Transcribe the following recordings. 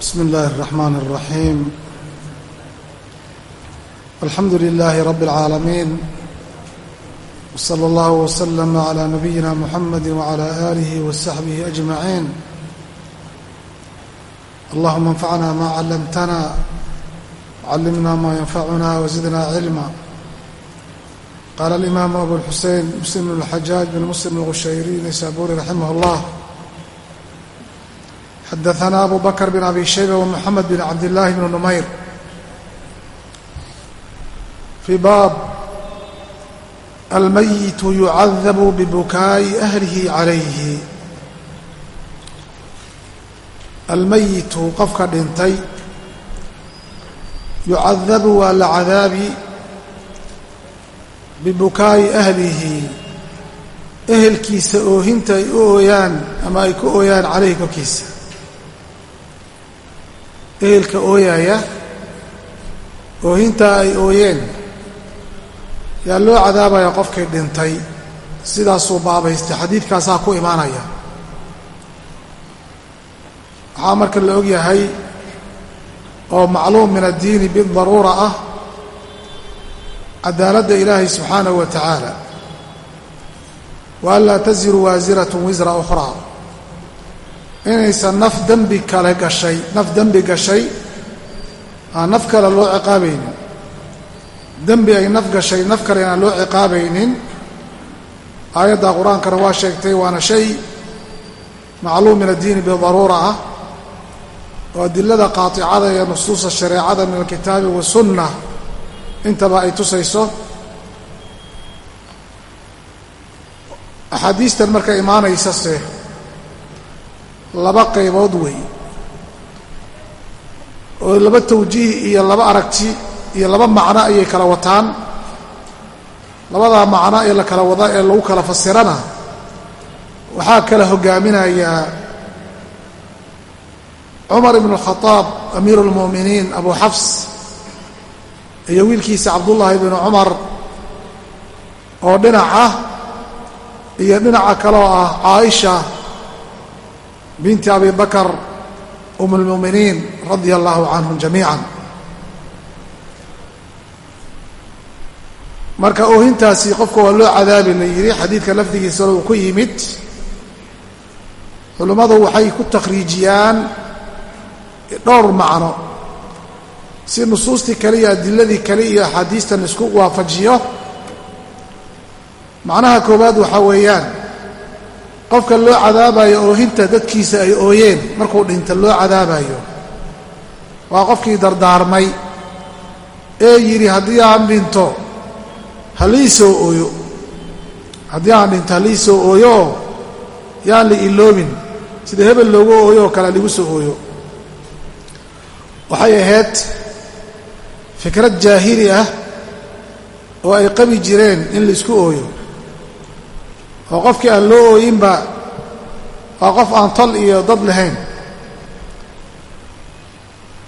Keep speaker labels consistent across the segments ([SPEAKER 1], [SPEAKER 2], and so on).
[SPEAKER 1] بسم الله الرحمن الرحيم الحمد لله رب العالمين وصلى الله وسلم على نبينا محمد وعلى آله وصحبه أجمعين اللهم انفعنا ما علمتنا وعلمنا ما ينفعنا وزدنا علما قال الإمام أبو الحسين مسلم بن الحجاج بن مسلم الغشيري نيسابوري رحمه الله xadaثna abu bakr bn abi shayba wmxamed bn cabdillaahi bn numayr fii baab almayitu yucadabu bibukaa'i ahlihi calayhi almayitu qofka dhintay yucadabu waa la cadaabi bibukaa'i ahlihi ehelkiisa oohinta ay u ooyaan ama ay ku ooyaan calayhi korkiisa ehelka ooyaya oohintaa ay ooyeen. Yaa loo cadaabaya qofkii dhintay sidaasuu baabaystay xadiidkaasaa ku imaanaya. Waxaa marka la og yahay oo macluum min addiini bidaruura ah cadaaladda ilaahay subxaanahu wa tacaala wa an laa taziru waasiratun wisra ukhraa inaysan naf dembi kale gashay naf dembi gashay aan naf kale loo ciqaabaynin. Dembi ay naf gashay naf kale aan loo ciqaabaynin. Aayadda qur'aankana waa sheegtay waana shay macluum min addiini bidaruura ah oo adilada qaaticada ee nusuusa shareecada min alkitaabi wasunna intaba ay tusayso. Axaadiistan marka imaanaysase laba qaybood wey oo laba tawjiih iyo laba aragti iyo laba macno ayay kala wataan. Labadaa macno ee la kala wada ee lagu kala fasirana waxaa kala hogaaminayaa cumar ibn اlkhadaab amiiru اlmu'miniin abu xafs iyo wiilkiisa cabdullaahi bnu cumar oo dhinac ah iyo dhinaca kaloo ah caaisha binti abi bakr um اlmuuminiin radia allahu canhum jamiica marka oohintaasi qofka waa loo cadaabi la yidhi xadiidka lafdigiisana uu ku yimid culimmadu waxay ku takhriijiyaan dhowr macno. Si nusuustii kale iyo adiladii kale iyo axaadiistan isku waafajiyo macnaha koowaad waxaa weeyaan qofka loo cadaabayo oohinta dadkiisa ay ooyeen markuu dhinta loo cadaabayo waa qofkii dardaarmay. Ee yidhi haddii aan dhinto halii soo ooyo. Haddii aan dhinto halii soo ooyooo yaan la iloobin. Sida hebel loogu ooyo oo kale ligu soo ooyo. Waxay ahayd fikrad jaahili ah oo ay qabi jireen in la isku ooyo oo qofkii aan loo ooyinba waa qof aan tol iyo dad lahayn.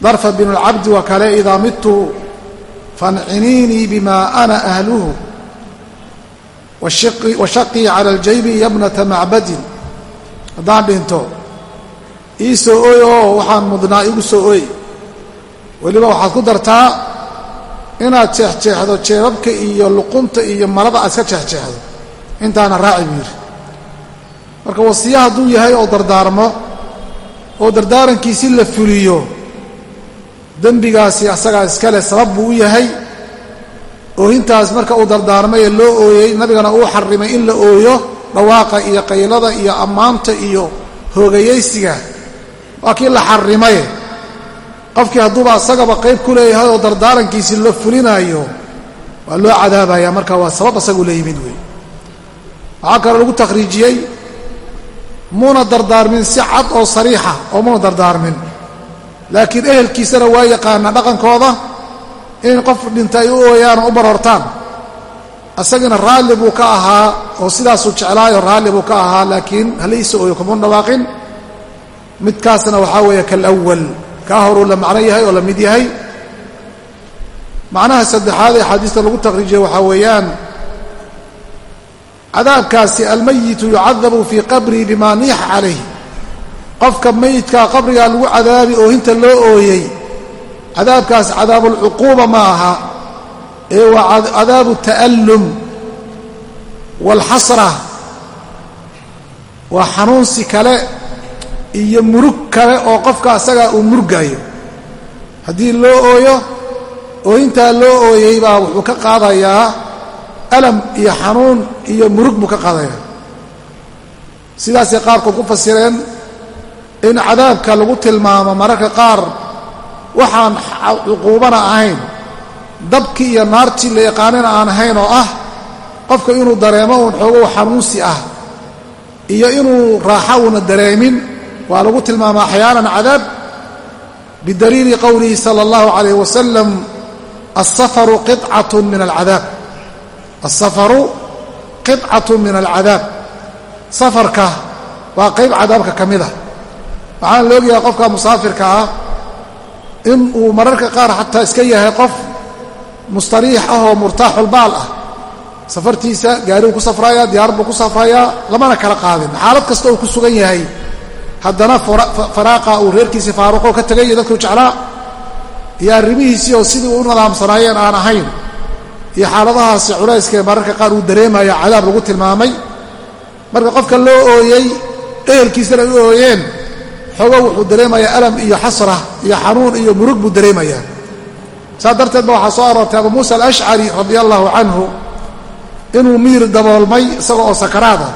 [SPEAKER 1] Darfa binu اlcabdi wa kale idaa midtu fanciniinii bima ana ahluhu washaqii cala aljaybi yabnata macbadin. Haddaan dhinto ii soo ooy oo waxaan mudnaa igu soo ooy. Weliba waxaad ku dartaa inaad jeexjeexdo jeebabka iyo luqunta iyo marada aad iska jeexjeexdo intaana raaci buu yidhi. Marka wasiya hadduu yahay oo dardaarmo oo dardaarankiisi la fuliyo dembigaasi asagaa iskale sabab buu u yahay. Oohintaas marka uu dardaarmay ee loo ooyey nabigana uu xarimay in la ooyo dhawaaqa iyo qaylada iyo ammaanta iyo hoogayaysiga. Waa kii la xarimaye qofkii hadduuba asagaba qayb ku leeyahay oo dardaarankiisi la fulinaayo waa loo cadaabaya marka waa sabab asagu la yimid wey waxaa kaloo lagu takhriijiyey muuna dardaarmin si cad oo sariixa oo muuna dardaarmin. Laakiin ehelkiisana waa yaqaanaa dhaqankooda in qof dhinta ay u ooyaan oo u barortaan asagana raalli buu ka ahaa oo sidaasuu jeclaayo raalli buu ka ahaa laakiin haliisa ooyo kumuu dhawaaqin. Midkaasna waxaa weeye kalawal kaa horuu la macno yahay oo la mid yahay. Macnaha saddexaad ee axaadiista lagu takhriijiyey waxaa weeyaan cadaabkaasi almayitu yucadabu fii qabrii bima niixa calayh. Qofka meydkaa qabrigaa lagu cadaabi oohinta loo ooyey cadaabkaas cadaabulcuquuba ma aha ee waa cadaabu ta'allum waalxasra waa xanuunsi kale iyo murug kale oo qofka asagaa uu murgaayo haddii loo ooyo ooyintaa loo ooyey baa wuxuu ka qaadayaa alam iyo xanuun iyo murug buu ka qaadayaa sidaasay qaarkood ku fasireen in cadaabka lagu tilmaamo mararka qaar waxaan cuquubana ahayn. Dabkii iyo naartii la yaqaanina aan ahayn oo ah qofka inuu dareemo uun xoogow xanuunsi ah iyo inuu raaxo uuna dareemin waa lagu tilmaama axyaanan cadaab. Bidaliili qowlihi sala allahu calayh wasalam asafaru qicatun min alcadaab asafaru qidcatun min alcadaab safarka waa qayb cadaabka ka mid a waxaana la ogyahay qofka musaafirka ah in uu mararka qaar xataa iska yahay qof mustariix ah oo murtaaxulbaal ah. Safartiisa gaaribuu ku safrayaa diyaarad buu ku safrayaa lamana kala qaadin. Xaalad kasta uu ku sugan yahay. Haddana faraaqa uu reerkiisii faaruqoo ka tegay iyo dadkuu jeclaa iyo arrimihiisii oo sidii u nadaamsanaayeen aan ahayn iyo xaaladahaasi culayskaee mararka qaar uu dareemaya cadaab lagu tilmaamay. Marka qofka loo ooyey ehelkiisana u ooyeen xoogo wuxuu dareemayaa alam iyo xasra iyo xanuun iyo murug buu dareemayaa saas darteed ba waxaa soo aroortay abu muusa alashcari radia allahu canhu inuu miir daboolmay isaga oo sakaraada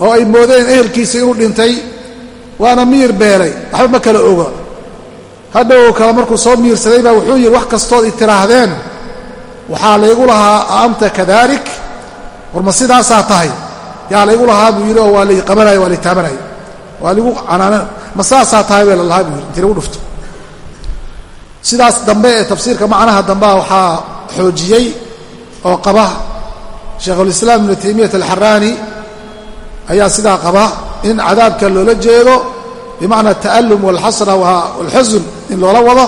[SPEAKER 1] oo ay moodeen ehelkiisa inuu dhintay waana miir beelay. Waxba ma kala oga hadhow kale markuu soo miirsaday baa wuxuu yidhi wax kastood i tiraahdeen waxaa laygu lahaa a kadalik. War ma sidaasaa tahay? Yaa laygu lahaa buu yidhi oo waa lay qabanaya waa lay taabanaya waa ligu canaana ma sidaasaa tahay bee lalahaa buu yidhi inti lagu dhufto. Sidaas dambe ee tafsiirka macnaha dambea waxaa xoojiyey oo qaba shaykhulislaam ibnu taymiyat alxaraani ayaa sidaa qaba in cadaabka loola jeedo bimacna ta'allum walxasra walxusun in loola wado.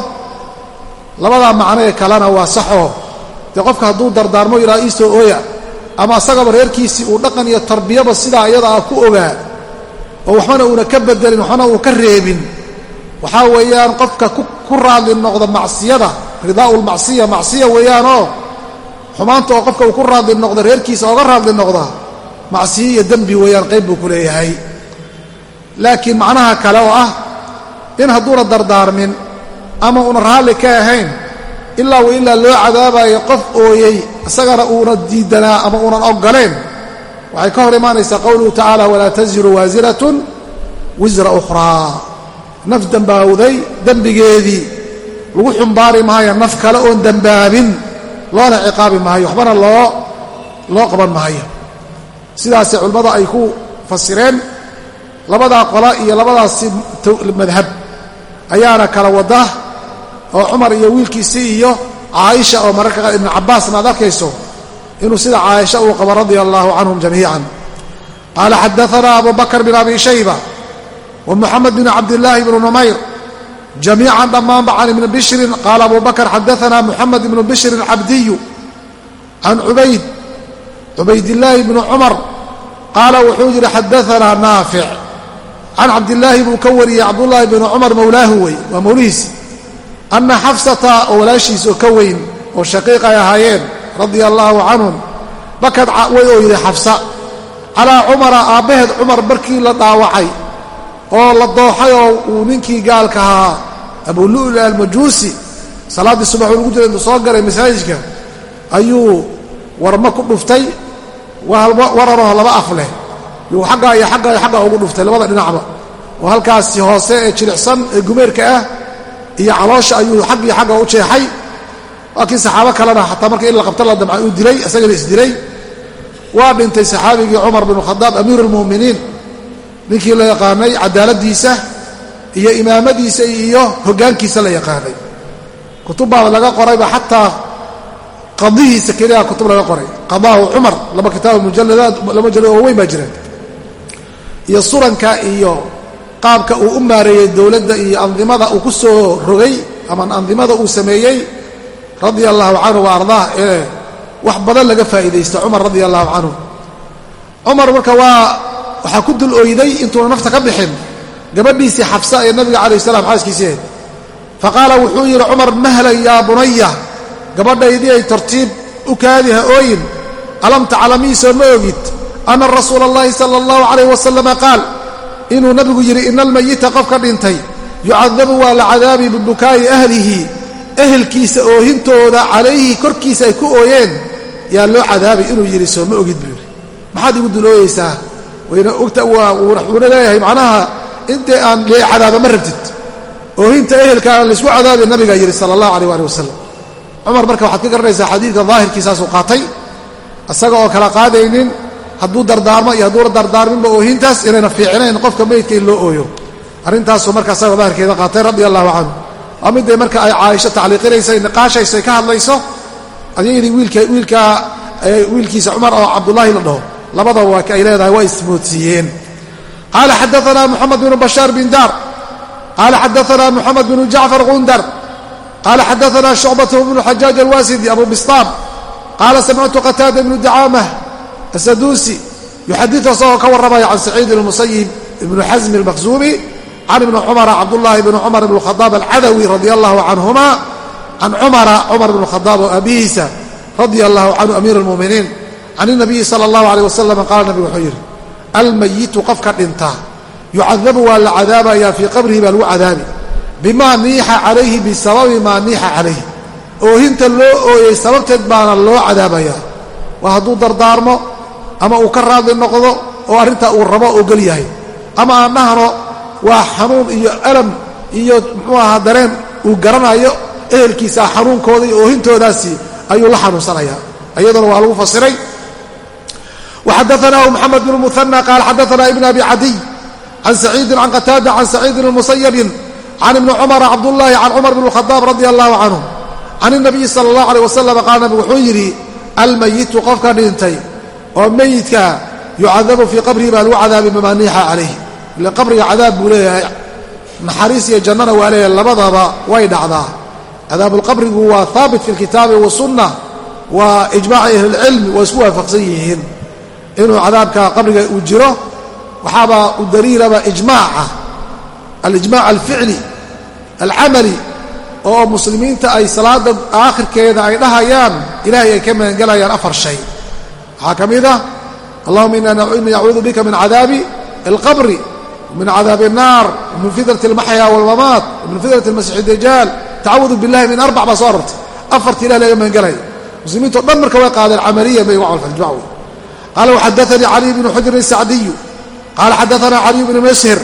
[SPEAKER 1] Labadaa macnoee kalena waa saxoo dee qofka hadduu dardaarmo yidhaha iisoo ooya ama asagaba reerkiisii uu dhaqan iyo tarbiyaba sidaa iyada ah ku ogaa oo waxbana uuna ka bedelin waxbana uu ka reebin waxaa weeyaan qofka ku raadli noqda macsiyada ridaa'u lmacsiya macsiya weeyaanoo xumaanta oo qofka uu ku raadli noqda reerkiisa ooga raadli noqda macsiyo iyo dembi weeyaan qayb buu ku leeyahay. Laakiin macnaha kale oo ah in hadduuna dardaarmin ama una raalli ka ahayn ilaa wa ilaa loo cadaabayo qof ooyey isagana uuna diidanaa ama uunan oggoleen waxay ka hor imaanaysaa qowluhu tacaala walaa taziru waasiratun wisra ukhraa. Naf dembaawday dembigeedii. Lagu xumbaari maayo naf kale oon dembaabin loona ciqaabi maayo. Waxbana loo loo qaban maayo. Sidaasay culimmada ay ku fasireen labadaa qola iyo labadaasi madhab. Ayaana kala wada oo cumar iyo wiilkiisii iyo caaisha oo mararka qaar ibnu cabbaasna aad arkayso inuu sida caaisha uu qabo radia allaahu canhum jamiican. Qaala xadaanaa abu bakr bin abi shayba wa muxamed bin cabdillaahi bnu numayr jamiican dhammaanba can ibni bishrin qaala abu bakr xadaanaa muxamed ibnu bishrin cabdiyu can cubayd cubaydillaahi bni cumar. Qaala wuxuu yidhi xadaanaa naafic can cabdillaahi buu ka wariyey cabdullaahi bni cumar mowlaahu wey waa mowlihiisi anna xafsata oo walaashiis oo ka weyn oo shaqiiq ay ahaayeen radia allaahu canhum bakad way oo yidhi xafsa calaa cumara aabbaheed cumar markii la dhaawacay oo la dooxay oo uu ninkii gaalka ahaa abulu'la almajuusi salaaddii subax uu ugu jira intuu soo galay masaajidka ayuu warma ku dhuftay wararoo laba af leh yuu xaggaa iyo xaggaa iyo xaggaa ugu dhuftay labada dhinacba oo halkaasi hoose ee jilicsan ee gumeerka ah iyo caloosha ayuu xag iyo xagga u jeexay. Waa kii saxaabo kalena xataa marka in la qabto la damca uu dilay isagana isdilay waa dhintay saxaabigii cumar binu khadaab amiiru lmu'miniin ninkii la yaqaanay cadaaladdiisa iyo imaamadiisa iyo hoggaankiisa la yaqaanay. Kutubbaada laga qorayba xataa qadihiisa keliya kutub laga qoray. Qadaahu cumar laba kitaab mujalladaad laba mujallad oo weyn baa jiraan iyo suranka iyo qaabka uu u maareeyey dowladda iyo andimada uu ku soo rogay ama andimada uu sameeyey radia allahu canhu wa ardaah ee wax badan laga faa'iidaysta cumar radia allahu canhu. Cumar marka waa waxaa ku dul oyday intuuna nafta ka bixin gabadhiisii xafsa ee nabiga calayh salaam xaaskiisii ahayd. Fa qaala wuxuu yidhi cumar mahlan yaa bunaya gabadhaydii ay tartiib u kaadiha ooyin. Alam taclamiisoo ma ogid anna rasuula allahi sala allahu calayh wasalama qaal inuu nabigu yidhi ina almayita qofka dhintay yucadabu waa la cadaabi bibukaa'i ahlihi ehelkiisa oohintooda calayhi korkiisa ay ku ooyeen. Yaa loo cadaabay inuu yidhi soo ma ogid buu yidhi. Maxaad igu dulooyeysaa wuuna leeyahay macnaha intay aan cadaaba ma rabtid. Oohinta ehelka aan laysku cadaabay nabigaa yidhi sala allahu aleyh waali wasalam cumar marka waxaad ka garanaysaa xadiidka daahirkiisaasuu qaatay. Isaga oo kala qaadaynin hadduu dardaarmo iyo hadduuna dardaarminba oohintaas inayna fiicnayn qofka meydka in loo ooyo. Arrintaasuu marka isaga daahirkeeda qaatay radia allahu canhu. Waa midday marka ay caaisho tacliiqinaysa niqaashayso ay ka hadlayso adyadii wiilkaa wiilkiisa cumar oo cabdullaahi la dhaho. Labadaba waa ay leedahay waa ismoodsiiyeen. Qaala xadaanaa muxamed bnu bashaar bin daar qaala xadaanaa muxamed bnu jacfar gundar qaala xadaanaa shucbat bnu xajaaj alwaasidi abu bistaam. Qaala samictu qataada bnu dacaamah asaduusi yuxadiu isagoo ka warramaya can saciid اlmusayib ibnu xasmi almaqsuumi can ibni cumara cabdullaahi bni cumar bn khadaab alcadawi radia allahu canhuma can cumara cumar bn khadaab oo abihiisa radia allahu canhu amiir اlmuminiin can inabiyi sala allahu aleyh wasalam qaala nabigu wuxuu yidhi almayitu qofka dhinta yucadabu waa la cadaabayaa fii qabrihi baa lagu cadaabi bimaa niixa calayhi bisababi maa niixa calayhi oohinta loo ooyey sababteed baana loo cadaabayaa waa hadduu dardaarmo ama uu ka raadli noqdo oo arrintaa uu rabo ogol yahay. Ama aan dhahno waa xanuun iyo alam iyo muxuu ahaa dareen uu garanayo ehelkiisa xanuunkooda iyo oohintoodaasi ayuu la xanuunsanayaa iyaduna waa lagu fasiray. Waxadaanaahu moxamed bn muana qaal xadaanaa ibn abi cadiy can saciidin can qataada can saciidin musayabin can ibni cumara cabdullaahi can cumar bn khadaab radi allahu canhu can inabiyi sala allah aleh wasalam qaal nabigu wuxuu yidhi almayitu qofka dhintay oo meyidka yucadabu fii qabrihi baa lagu cadaabi mamaaniixa calayhi. Ile qabriga cadaab buu leeyahay. Naxariis iyo jannana waa leeyahay labadaba way dhacdaa. Cadaabulqabrigu waa haabit fi lkitaabi wasunna waa ijmaaci ahlilcilmi waa isku waafaqsan yihiin. Inuu cadaabka qabriga uu jiro waxaaba u daliilaba ijmaaca ah. alijmaac alficli alcamali oo muslimiinta ay salaada aakhirkeeda ay dhahayaan ilaahay ay ka magangelayaan afar shay waxaa ka mid ah allahuma ina yacuudu bika min cadaabi alqabri min cadaabi الnaar min fidrati اlmaxya wاlmamaat min fidrati اlmasiix dajaal tacawudu biاllahi min arbac baa soo arortay afarta ilahi laga magangelaya muslimiinto dhan marka way qaadeen camaliyan bay uga calfajmac wey qala xadaanii caliy bnu xujrin الsacdiyu qala xadaana caliy bnu mashir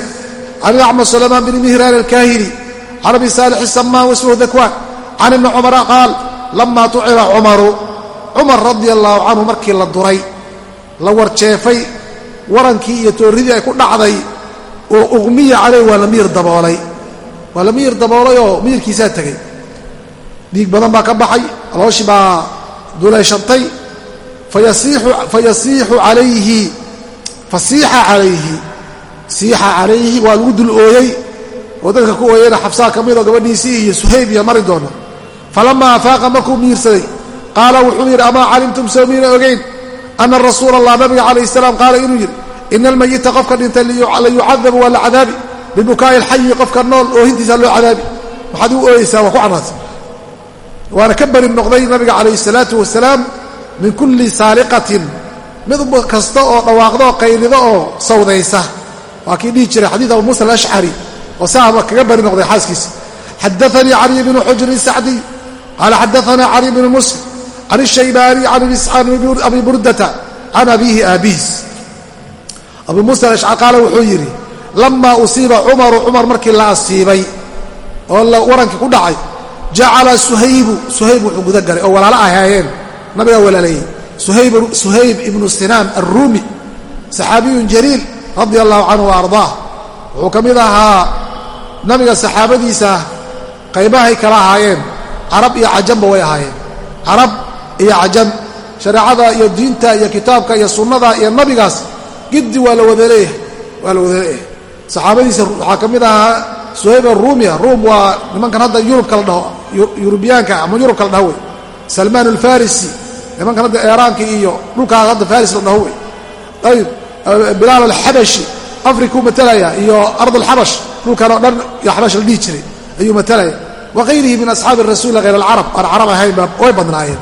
[SPEAKER 1] can acma sulaymaan bn mihraan alkahili can abi saalix samaan wasmuhu dakwaan can ibni cumara qaal lama tucira cumaru cumar radia allahu canhu markii la duray la warjeefay warankii iyo toorridii ay ku dhacday oo uqmiya caleyh waa la miir daboolay. Waa la miir daboolay oo miirkiisaa tegey dhiig badan baa ka baxay alooshi baa duleeshantay fayasiixu calayhi fasiixa calayhi siixa calayhi waa lagu dul ooyey oo dadka ku ooyeyna xabsaa ka midoo gabadhiisii iyo suhayb iyo mari doona. Falamaa afaaqa markuu miirsaday qaala wuxuu yidhi amaa calimtum soo miina ogeyn? Ana rasuula allah nabiga calayh salaam qaala inuu yidhi ina almayita qofka dhintay la yucadabu waa la cadaabi. Bibukaa'i alxayi qofka nool oohintiisa loo cadaabi maxaad u ooyeysaa waa ku canaatay waana ka bari noqday nabiga calayh salaatu wasalaam min kulli saaliqatin. Mid kasta oo dhawaaqdo oo qaylido oo sawdaysa. Waa kii dhihi jiray xadiid abu muusa alashcari oo saaba kaga bari noqday xaaskiisa. Xadaanii caliy bnu xujrin sacdiy qaala xadaanaa cali bnu muslim can ishaybaani can abi burdata can abiihi aabihiis abu muusa alashcari qaala wuxuu yidhi lamaa usiiba cumaru cumar markii la asiibay oo warankii ku dhacay jacala suhaybu suhayb wuxuu guda galay oo walaalo ahaayeen nabigaa walaaleeyey suhayb ibnu sinaan alruumi saxaabiyun jaliil radia allahu canhu wa ardaah wuxuu ka mid ahaa nabiga saxaabadiisa qaybahay kala ahaayeen carab iyo cajamba way ahaayeen iyo cajam shareecada iyo diinta iyo kitaabka iyo sunnada iyo nabigaas giddi waa la wada leeyahay waa la wada leeyahay. Saxaabadiisa waxaa ka mid ahaa suhayb aruumiya ruum waa nimankan hadda yurubka la dhaho yurubiyaanka ama yurubka la dhaho wey. Salmaan alfarisi nimankan hadda eeraanka iyo dhulkaas hadda faris la dhaho wey. Ayib bilaal alxabashi afrikuu matalaya iyo ardulxabash dhulkan oo dhan iyo xabash la dhihi jiray ayuu matalaya. Wa hayrihi min asxaabi rasuuli hayr alcarab aan carab ahayn way badnaayeen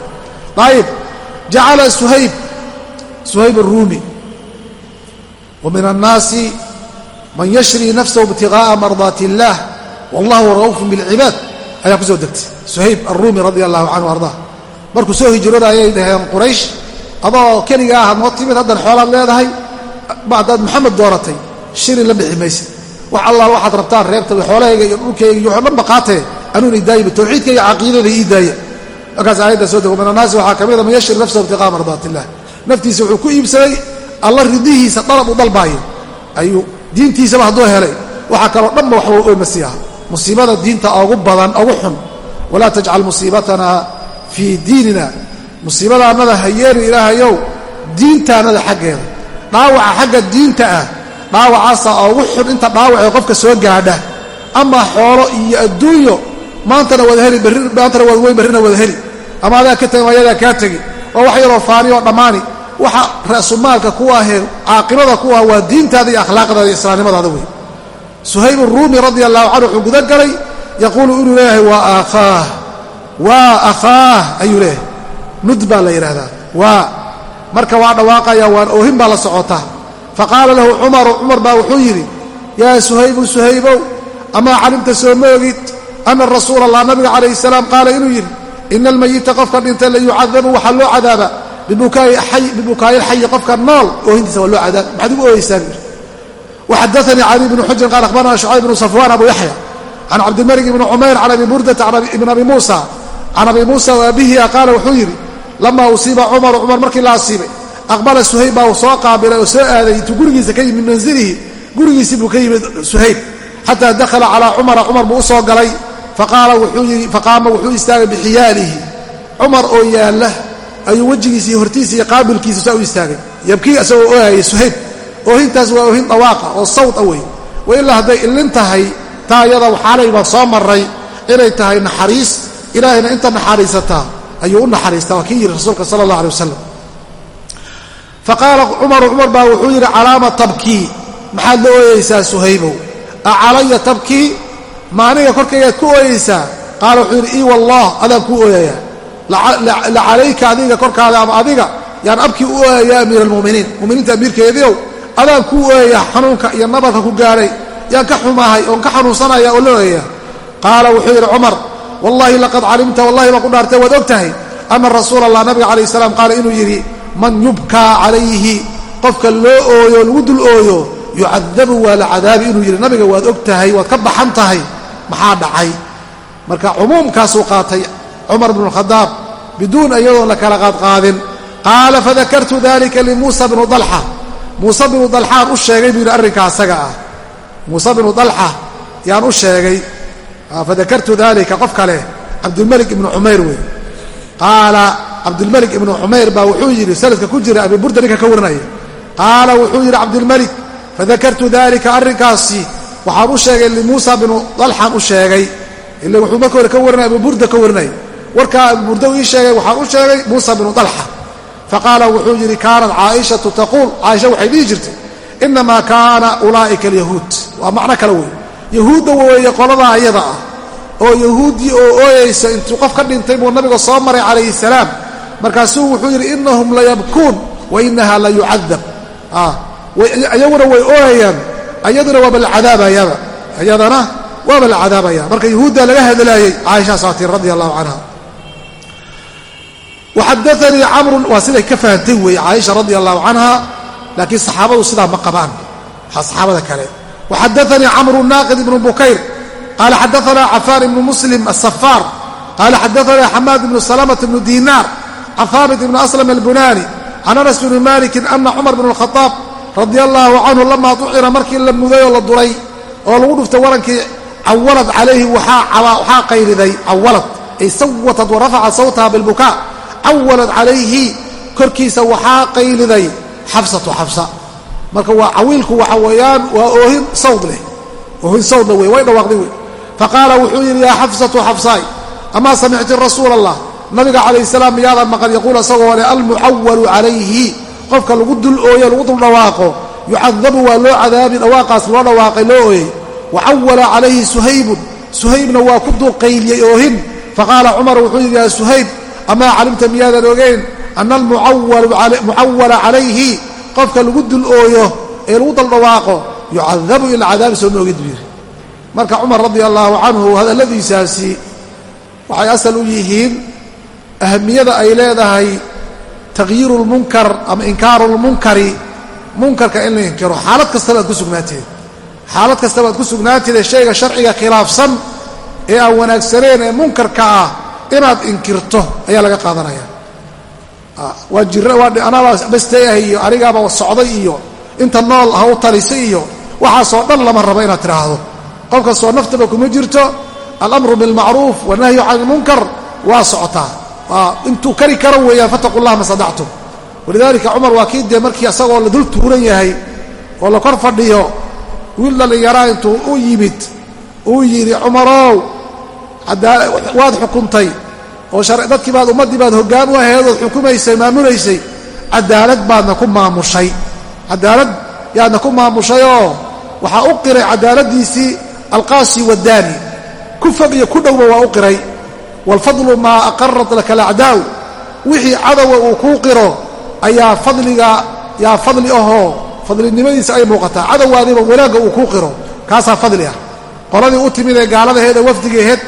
[SPEAKER 1] ayib jacala suhayb suhayb aruumi wa min annaasi man yashrii nafsahu ibtigaaa mardaati illaah wallahu ra'uufun bilcibaad ayaa ku soo degtay suhayb aruumi radi allahu canhu ardaa markuu soo hijrooda ayay dhaheen quraysh adoo keliga ah noo timid haddan xoolaad leedahay badaad maxamed dooratay shilin la bixi maysa wax allaal waxaad rabtaan reebta xoolahayga iyo dhulkayga iyo waxo dhan anuuna idaayaba tawxiidka iyo caqiidada ii daaya markaas aayadda soo dego min annaasi waxaa ka mida man yashri nafsahu ibtiqaa mardaat illah naftiisa wuxuu ku iibsaday alla ridihiisa dalab u dalbaayo. Ayuu diintiisaba hadduu helay. Waxaa kaloo dhanba waxba oymasiiha musiibada diinta ugu badan ugu xun. Walaa tajcal musiibatana fii diinina. Musiibadaannada ha yeelin ilaahayow diintaannada xaggeeda. Dhaawaca xagga diinta ah dhaawacaasaa ugu xun inta dhaawacee qofka soo gaadha. Ama xoolo iyo adduunyo maantana waad heli maantana waad weyn barrina waad heli ama adaa ka tegi ama ayadaa kaa tegi waa wax yaroo faani oo dhammaani. Waxa ra'sumaalka ku ahee caaqibada ku ah waa diintaada iyo akhlaaqdaada iyo islaamnimadaada wey suhayb ruumi radia allahu canhu wuxuu guda galay yaquulu inuu leeyahay waa aakhaah. Waa akhaah ayuu leeyahay. Nud baa la yidhaahdaa. Waa. Marka waa dhawaaqaya waan oohin baa la socotaa. Faqaala lahu cumaru cumar baa wuxuu yidhi yaa suhaybu suhaybow amaa calimta soo ma ogid ana rasuula allah nabiga calayhi salaam qaala inuu yidhi ina almayita qofka dhintay la yucadabu waxaa loo cadaaba bibukaayi lxayi qofka nool oohintiisa waa loo cadaaba maxaad ugu ooyeysaan waxadaanii cali bnu xujrin qaal akhbarana shucayb bnu safwaan abu yaxya can cabdilmalik ibni cumayr can abi burdata ibn abi muusa can abi muusa waabihiha qaala wuxuu yidhi lamaa usiiba cumaru cumar markii la asiibay aqbala suhayb baa uu soo qaabilay oo soo aaday intuu gurigiisa ka yimid manzilihi gurigiisii buu ka yimid suhayb xataa dakhala calaa cumara cumar buu u soo galay faqaama wuxuu istaagay bixiyaalihi. Cumar oo yaalla ayuu wejigiisa iyo hortiisa iyo qaabilkiisa saa u istaagay. Yabkii isagoo oohaya suhayb oohintaas waa oohin dhawaaqa oo sawd a wey wa ilaa hadday illin tahay taa ayada waxaalay baan soo marray inay tahay naxariis ilaahayna inta naxariisataa ayuu u naxariistaa waa kii yidhi rasuulka sala allah alay wasalam faqaala cumaru cumar baa wuxuu yidhi calaama tabkii maxaad la ooyeysaa suhaybow? A calaya tabkii ma aniga ku ooyeysaa? Qaala wuxuu yidhi ii wallah adaan kuu ooyayaa la calayka adiga korkaada ama adiga yaan abkii u ooyayaa amiir almuminiin muminiinta amiirkeediiow adaan kuu ooyayaa xanuunka iyo nabarka ku gaadhay yaan ka xumaahay oon ka xanuunsanaya oo la ooyaya. Qaala wuxuu yidhi cumar wallahi laqad calimta wallahi baan ku dhaartay waad og tahay ana rasuula allah nabiga calayh salaam qaala inuu yidhi man yubkaa calayhi qofka loo ooyo lagu dul ooyo yucadabu waa la cadaabi. Inuu yidhi nabiga waad og tahay waad ka baxan tahay maxaa dhacay? Marka cumuumkaasuu qaatay cumar bnu khadaab biduun iyadoon la kala qaadqaadin qaala fadakartu dalika limuusa bnu dalxa. Muuse binu dalxaan u sheegay buu yidhi arrinkaa asaga ah. Muuse binu dalxa yaan u sheegay fadakartu dalika qof kale cabdulmelik ibnu cumayr wey qaala cabdulmelik ibnu cumayr baa wuxuu yidhi sanadka ku jira abi burda ninka ka warinaya. Qaala wuxuu yidhi cabdulmelik fadakartu dalika arrinkaasi waxaan u sheegay limuusa binu dalxaan u sheegay. Ila wuxuu marka hore ka warinaya abu burda ka warinaya warkaa abu burda ii sheegay waxaan u sheegay muusa binu dalxa faqaala wuxuu yidhi kaanat caaishatu taquul caaisha waxay dhihi jirtay inamaa kaana ulaa'ika alyahuud. Waa macno kale wey yahuudda weeye qoladaa ayada ah oo yahuuddii oo ooyaysa intuu qof ka dhintay buu nabiga soo maray calayhi salaam. Markaasuu wuxuu yidhi inahum layabkuun wa inaha la yucadab. Ayaguna way ooyayaan ayaduna waaba la cadaabayaba ayadana waaba la cadaabaya marka yahuudda laga hadlaayey caaisha saatir radi allahu canha waxadaanii camrun waa siday ka fahantay weeye caaisha radi allahu canha laakiin saxaabadu sidaa ma qabaan. Saxaabada kale. Waxadaanii camru naaqid ibnu bukayr qaala xadaanaa cafaan ibnu muslim asafaar qaala xadaanaa xamaad ibnu salamata ibnu dinaar can haabit ibnu aslam albunani can anas bni malikin ana cumar bn اlkhaaab radia allahu canhu lamaa ducira markii la muday oo la duray oo lagu dhuftay warankii cawalad calayhi waxaa qayriday cawalad. Ay sawatad wa sawtaha bilbukaa. Cawalad calayhi korkiisa waxaa qayliday xabsatu xabsa marka waa cawiilku waxa weeyaan waa oohin sawd leh. Oohin sawdle wey way dhawaaqday wey. Faqaala wuxuu yidhi yaa xafsatu xabsaay amaa samicti rasuula allah nabiga calayh salaam miyaadan maqan yaquul isagoo le almucawalu calayhi qofka lagu dul ooyo lagu dul dhawaaqo yucadabu waa loo cadaabi dhawaaqaas loo dhawaaqay loo ooyey. Wacawala calayhi suhaybun suhaybna waa ku duuqayliyey oohin. Faqaala cumar wuxuu yidhi yaa suhayb amaa calimta miyaadan ogeyn? Ana almucawala calayhi qofka lagu dul ooyo ee lagu daldhawaaqo yucadabu ila cadaabi soo moogid buu yidhi. Marka cumar radia allaahu canhu hadalladiisaasi waxay asal u yihiin ahamiyada ay leedahay takhyiiru lmunkar ama inkaaru lmunkari munkarka in la inkiro xaalad kastaba aad ku sugnaateed xaalad kastaba aad ku sugnaatide shayga sharciga khilaafsan ee aan wanaagsaneen ee munkarka ah inaad inkirto ayaa laga qaadanaya waa jira waa anaabaa basteeah iyo anigaaba socday iyo inta nool ha u talisay iyo waxaasoo dhan lama rabo inaad tidhaahdo qof kastoo naftaba kuma jirto alamru bilmacruuf wanahyu can ilmunkar waa socotaa intuu kari karo weeyaan fataqu llah ma sadactum walidaalika cumar waa kii dee markii asagoo la dul tuuran yahay oo la kor fadhiyo wiil dhallinyaraa intuu u yimid uu yidhi cumarow waad xukuntay oo dadkii baad ummaddii baad hoggaan u ahayd ood xukumaysay maamulaysay cadaalad baadna ku maamushay. Cadaalad yaadna ku maamushayoo waxaa u qiray cadaaladdiisii alqaasi waddaani ku fog iyo ku dhowba waa u qiray waalfadlu maa aqarat laka alacdaaw wixii cadowa uu kuu qiro ayaa fadliga yaa fadli ahoo fadlinimadiisa ay muuqataa cadowgaadiiba wanaagga uu kuu qiro kaasaa fadli ah qoladii u timid ee gaaladaheeda wafdigeehed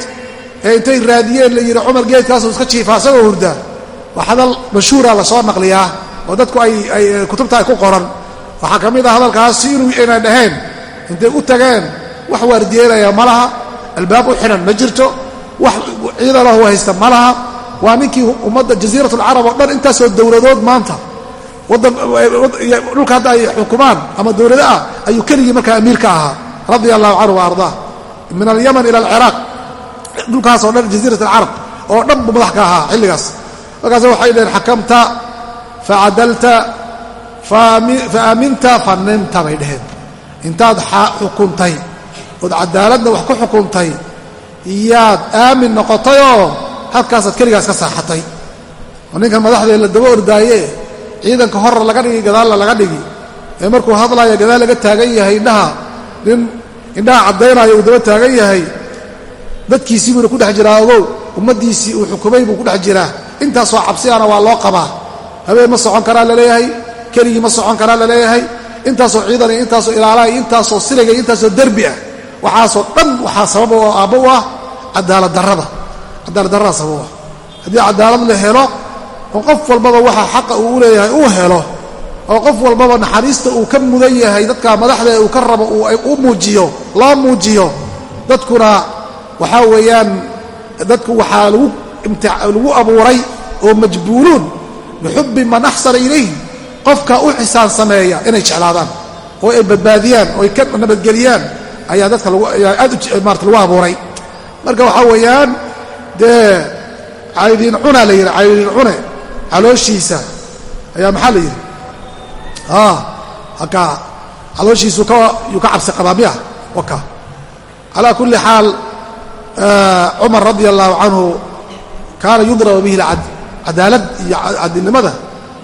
[SPEAKER 1] ee intay raadiyeen la yidhi cumar geedkaasuu iska jiifa asagoo hurda waa hadal mashhuura la soo naqliyaa oo dadku ay kutubta ay ku qoran waxaa ka mid ah hadalkaasi inuu aynay dhaheen intay u tageen wax waardiyeynaya ma laha albaab u xidhan ma jirto wax ciidanah haysta ma laha. Waa ninkii ummadda jasiirat alcarab oo dhan intaasoo dowladood maanta. Dhulka hadda ay xukumaan ama dowlado ah ayuu keligii markaa amiir ka ahaa radia allahu canhu wa ardaa min alyaman ila alciraaq dhulkaasoo dhan jasiirat alcarab oo dhan buu madax ka ahaa xilligaas. Markaas waxay dhaheen xakamta facadalta faaminta fanimta bay dhaheen. Intaad xukuntay. Ood cadaaladna wax ku xukuntay iyaad aamin noqotayoo halkaasaad keligaas ka saaxatay. Oo ninkan madaxdee la daba ordaaye ciidanka horra laga dhigi gadaalna laga dhigi ee markuu hadlaya gadaal laga taagan yahay indhaha nin indhaha caddaynaya uu daba taagan yahay dadkiisii buuna ku dhex jiraa ogow ummaddiisii uu xukumay buu ku dhex jiraa. Intaasoo cabsiana waa loo qabaa. Habeen ma socon karaa la leeyahay keligii ma socon karaa la leeyahay intaasoo ciidan intaasoo ilaalaha iyo intaasoo siliga iyo intaasoo derbi ah waxaasoo dhan waxaa sabab oo aabbo u ah cadaaladdarrada cadaaladdarrada sabab u ah. Haddii cadaalad la helo oo qof walbaba waxa xaqa uu u leeyahay uu helo oo qof walbaba naxariista uu ka mudan yahay dadka madaxda uu ka rabo u muujiyo loo muujiyo dadkuna waxaa weeyaan dadku waxaa lagu abuuray oo majbuuluun bixubbi man axsana ilayh qofka u xisaan sameeya inay jeclaadaan oo ay badbaadiyaan oo ay ka nabadgeliyaan ayaa dadka aad lagu abuuray. Marka waxaa weeyaan dee caydiin cuna la yidhi caydiin cune calooshiisa ayaa maxaa la yidhi? Haka calooshiisu yuu ka cabsi qabaa miya? Waka. Calaa kulli xaal cumar radia allahu canhu kaana yudrabu bihi cadaalad iyo cadilnimada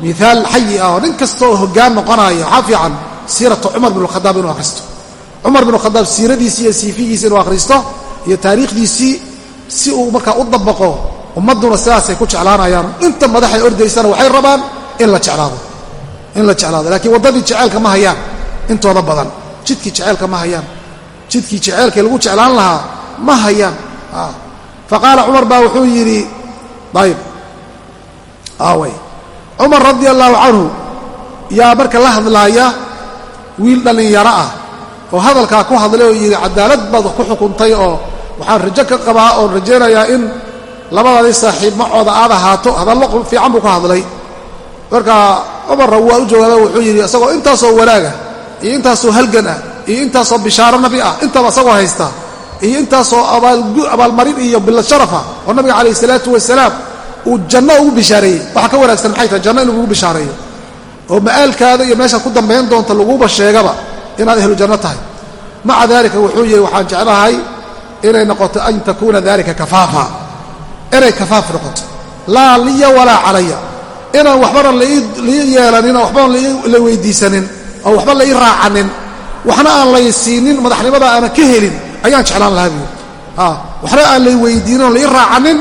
[SPEAKER 1] miaal xayi ah oo nin kasta oo hoggaan noqonaya waxaa fiican siirata cumar bin khadaab inuu akhristo cumar bin khadaab siiradiisii iyo siifigiisi inuu akhristo iyo taariikhdiisii si uu markaa u dabaqo ummadduna sidaasay ku jeclaanayaan. Inta madaxay ordaysana waxay rabaan in la jeclaado in la jeclaado. Laakiin waddadii jeceelka ma hayaan intooda badan. Jidkii jeceelka ma hayaan jidkii jeceelkii lagu jeclaan lahaa ma hayaan. Fa qaala cumar baa wuxuu yidhi ayb aaway cumar radia allaahu canhu yaa marka la hadlaaya wiil dhallinyaro ah oo hadalkaa ku hadlay oo yidhi cadaalad baad ku xukuntay oo waxaan rajo ka qabaa oon rajaynayaa in labadaadii saaxiib macooda aad ahaato. Hadallo fiican buu ku hadlay. Marka cumarra waa u joogaada wuxuu yidhi isagoo intaasoo wanaaga iyo intaasoo halgan ah iyo intaasoo bishaaro nabi ah intaba isagoo haysta iyo intaasoo abaalmarin iyo bilad sharafa oo nabiga calayh isalaatu wasalaam uu janno ugu bishaareeyey. Waxaa ka wanaagsan maxay tahay? Janno in lagugu bishaareeyo. Oo ma'aalkaada iyo meeshaad ku dambayn doonta laguuba sheegaba inaad ehlu janno tahay. Maca daalika wuxuu yihi waxaan jeclahay inay noqoto an takuuna dalika kafaafa. Inay kafaaf noqoto. Laa liya walaa calaya. Inaan waxbana lii yeelanin oo waxbana la weydiisanin oo waxba la ii raacanin. Waxna aan lay siinin madaxnimada aanan ka helin ayaan jeclaan lahaa buui waxna aan lay weydiinin oon la ii raacanin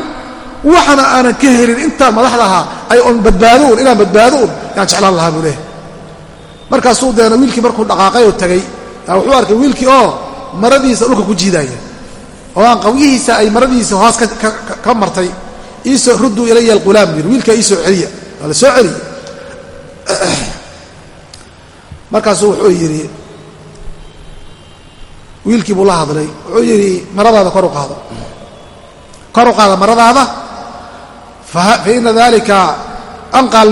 [SPEAKER 1] waxna aanan ka helin. Intaa madaxdaha ay on badbaado un inaan badbaado un yaan jeclaan lahaa buu leehay markaasuu deena wiilkii markuu dhaqaaqay oo tegey wuxuu arkay wiilkii oo maradiisa dhulka ku jiidaaya oo aan qawyihiisa ay maradiisa hoos ka martay iisoo rudduu ilaya alqulaam yidhi wiilkaa iisoo celiya waa la soo celiya markaasuu wuxuu yidhi wiilkii buu la hadlay wuxuu yidhi maradaada kor u qaado. Kor u qaada maradaada faina dalika anqaa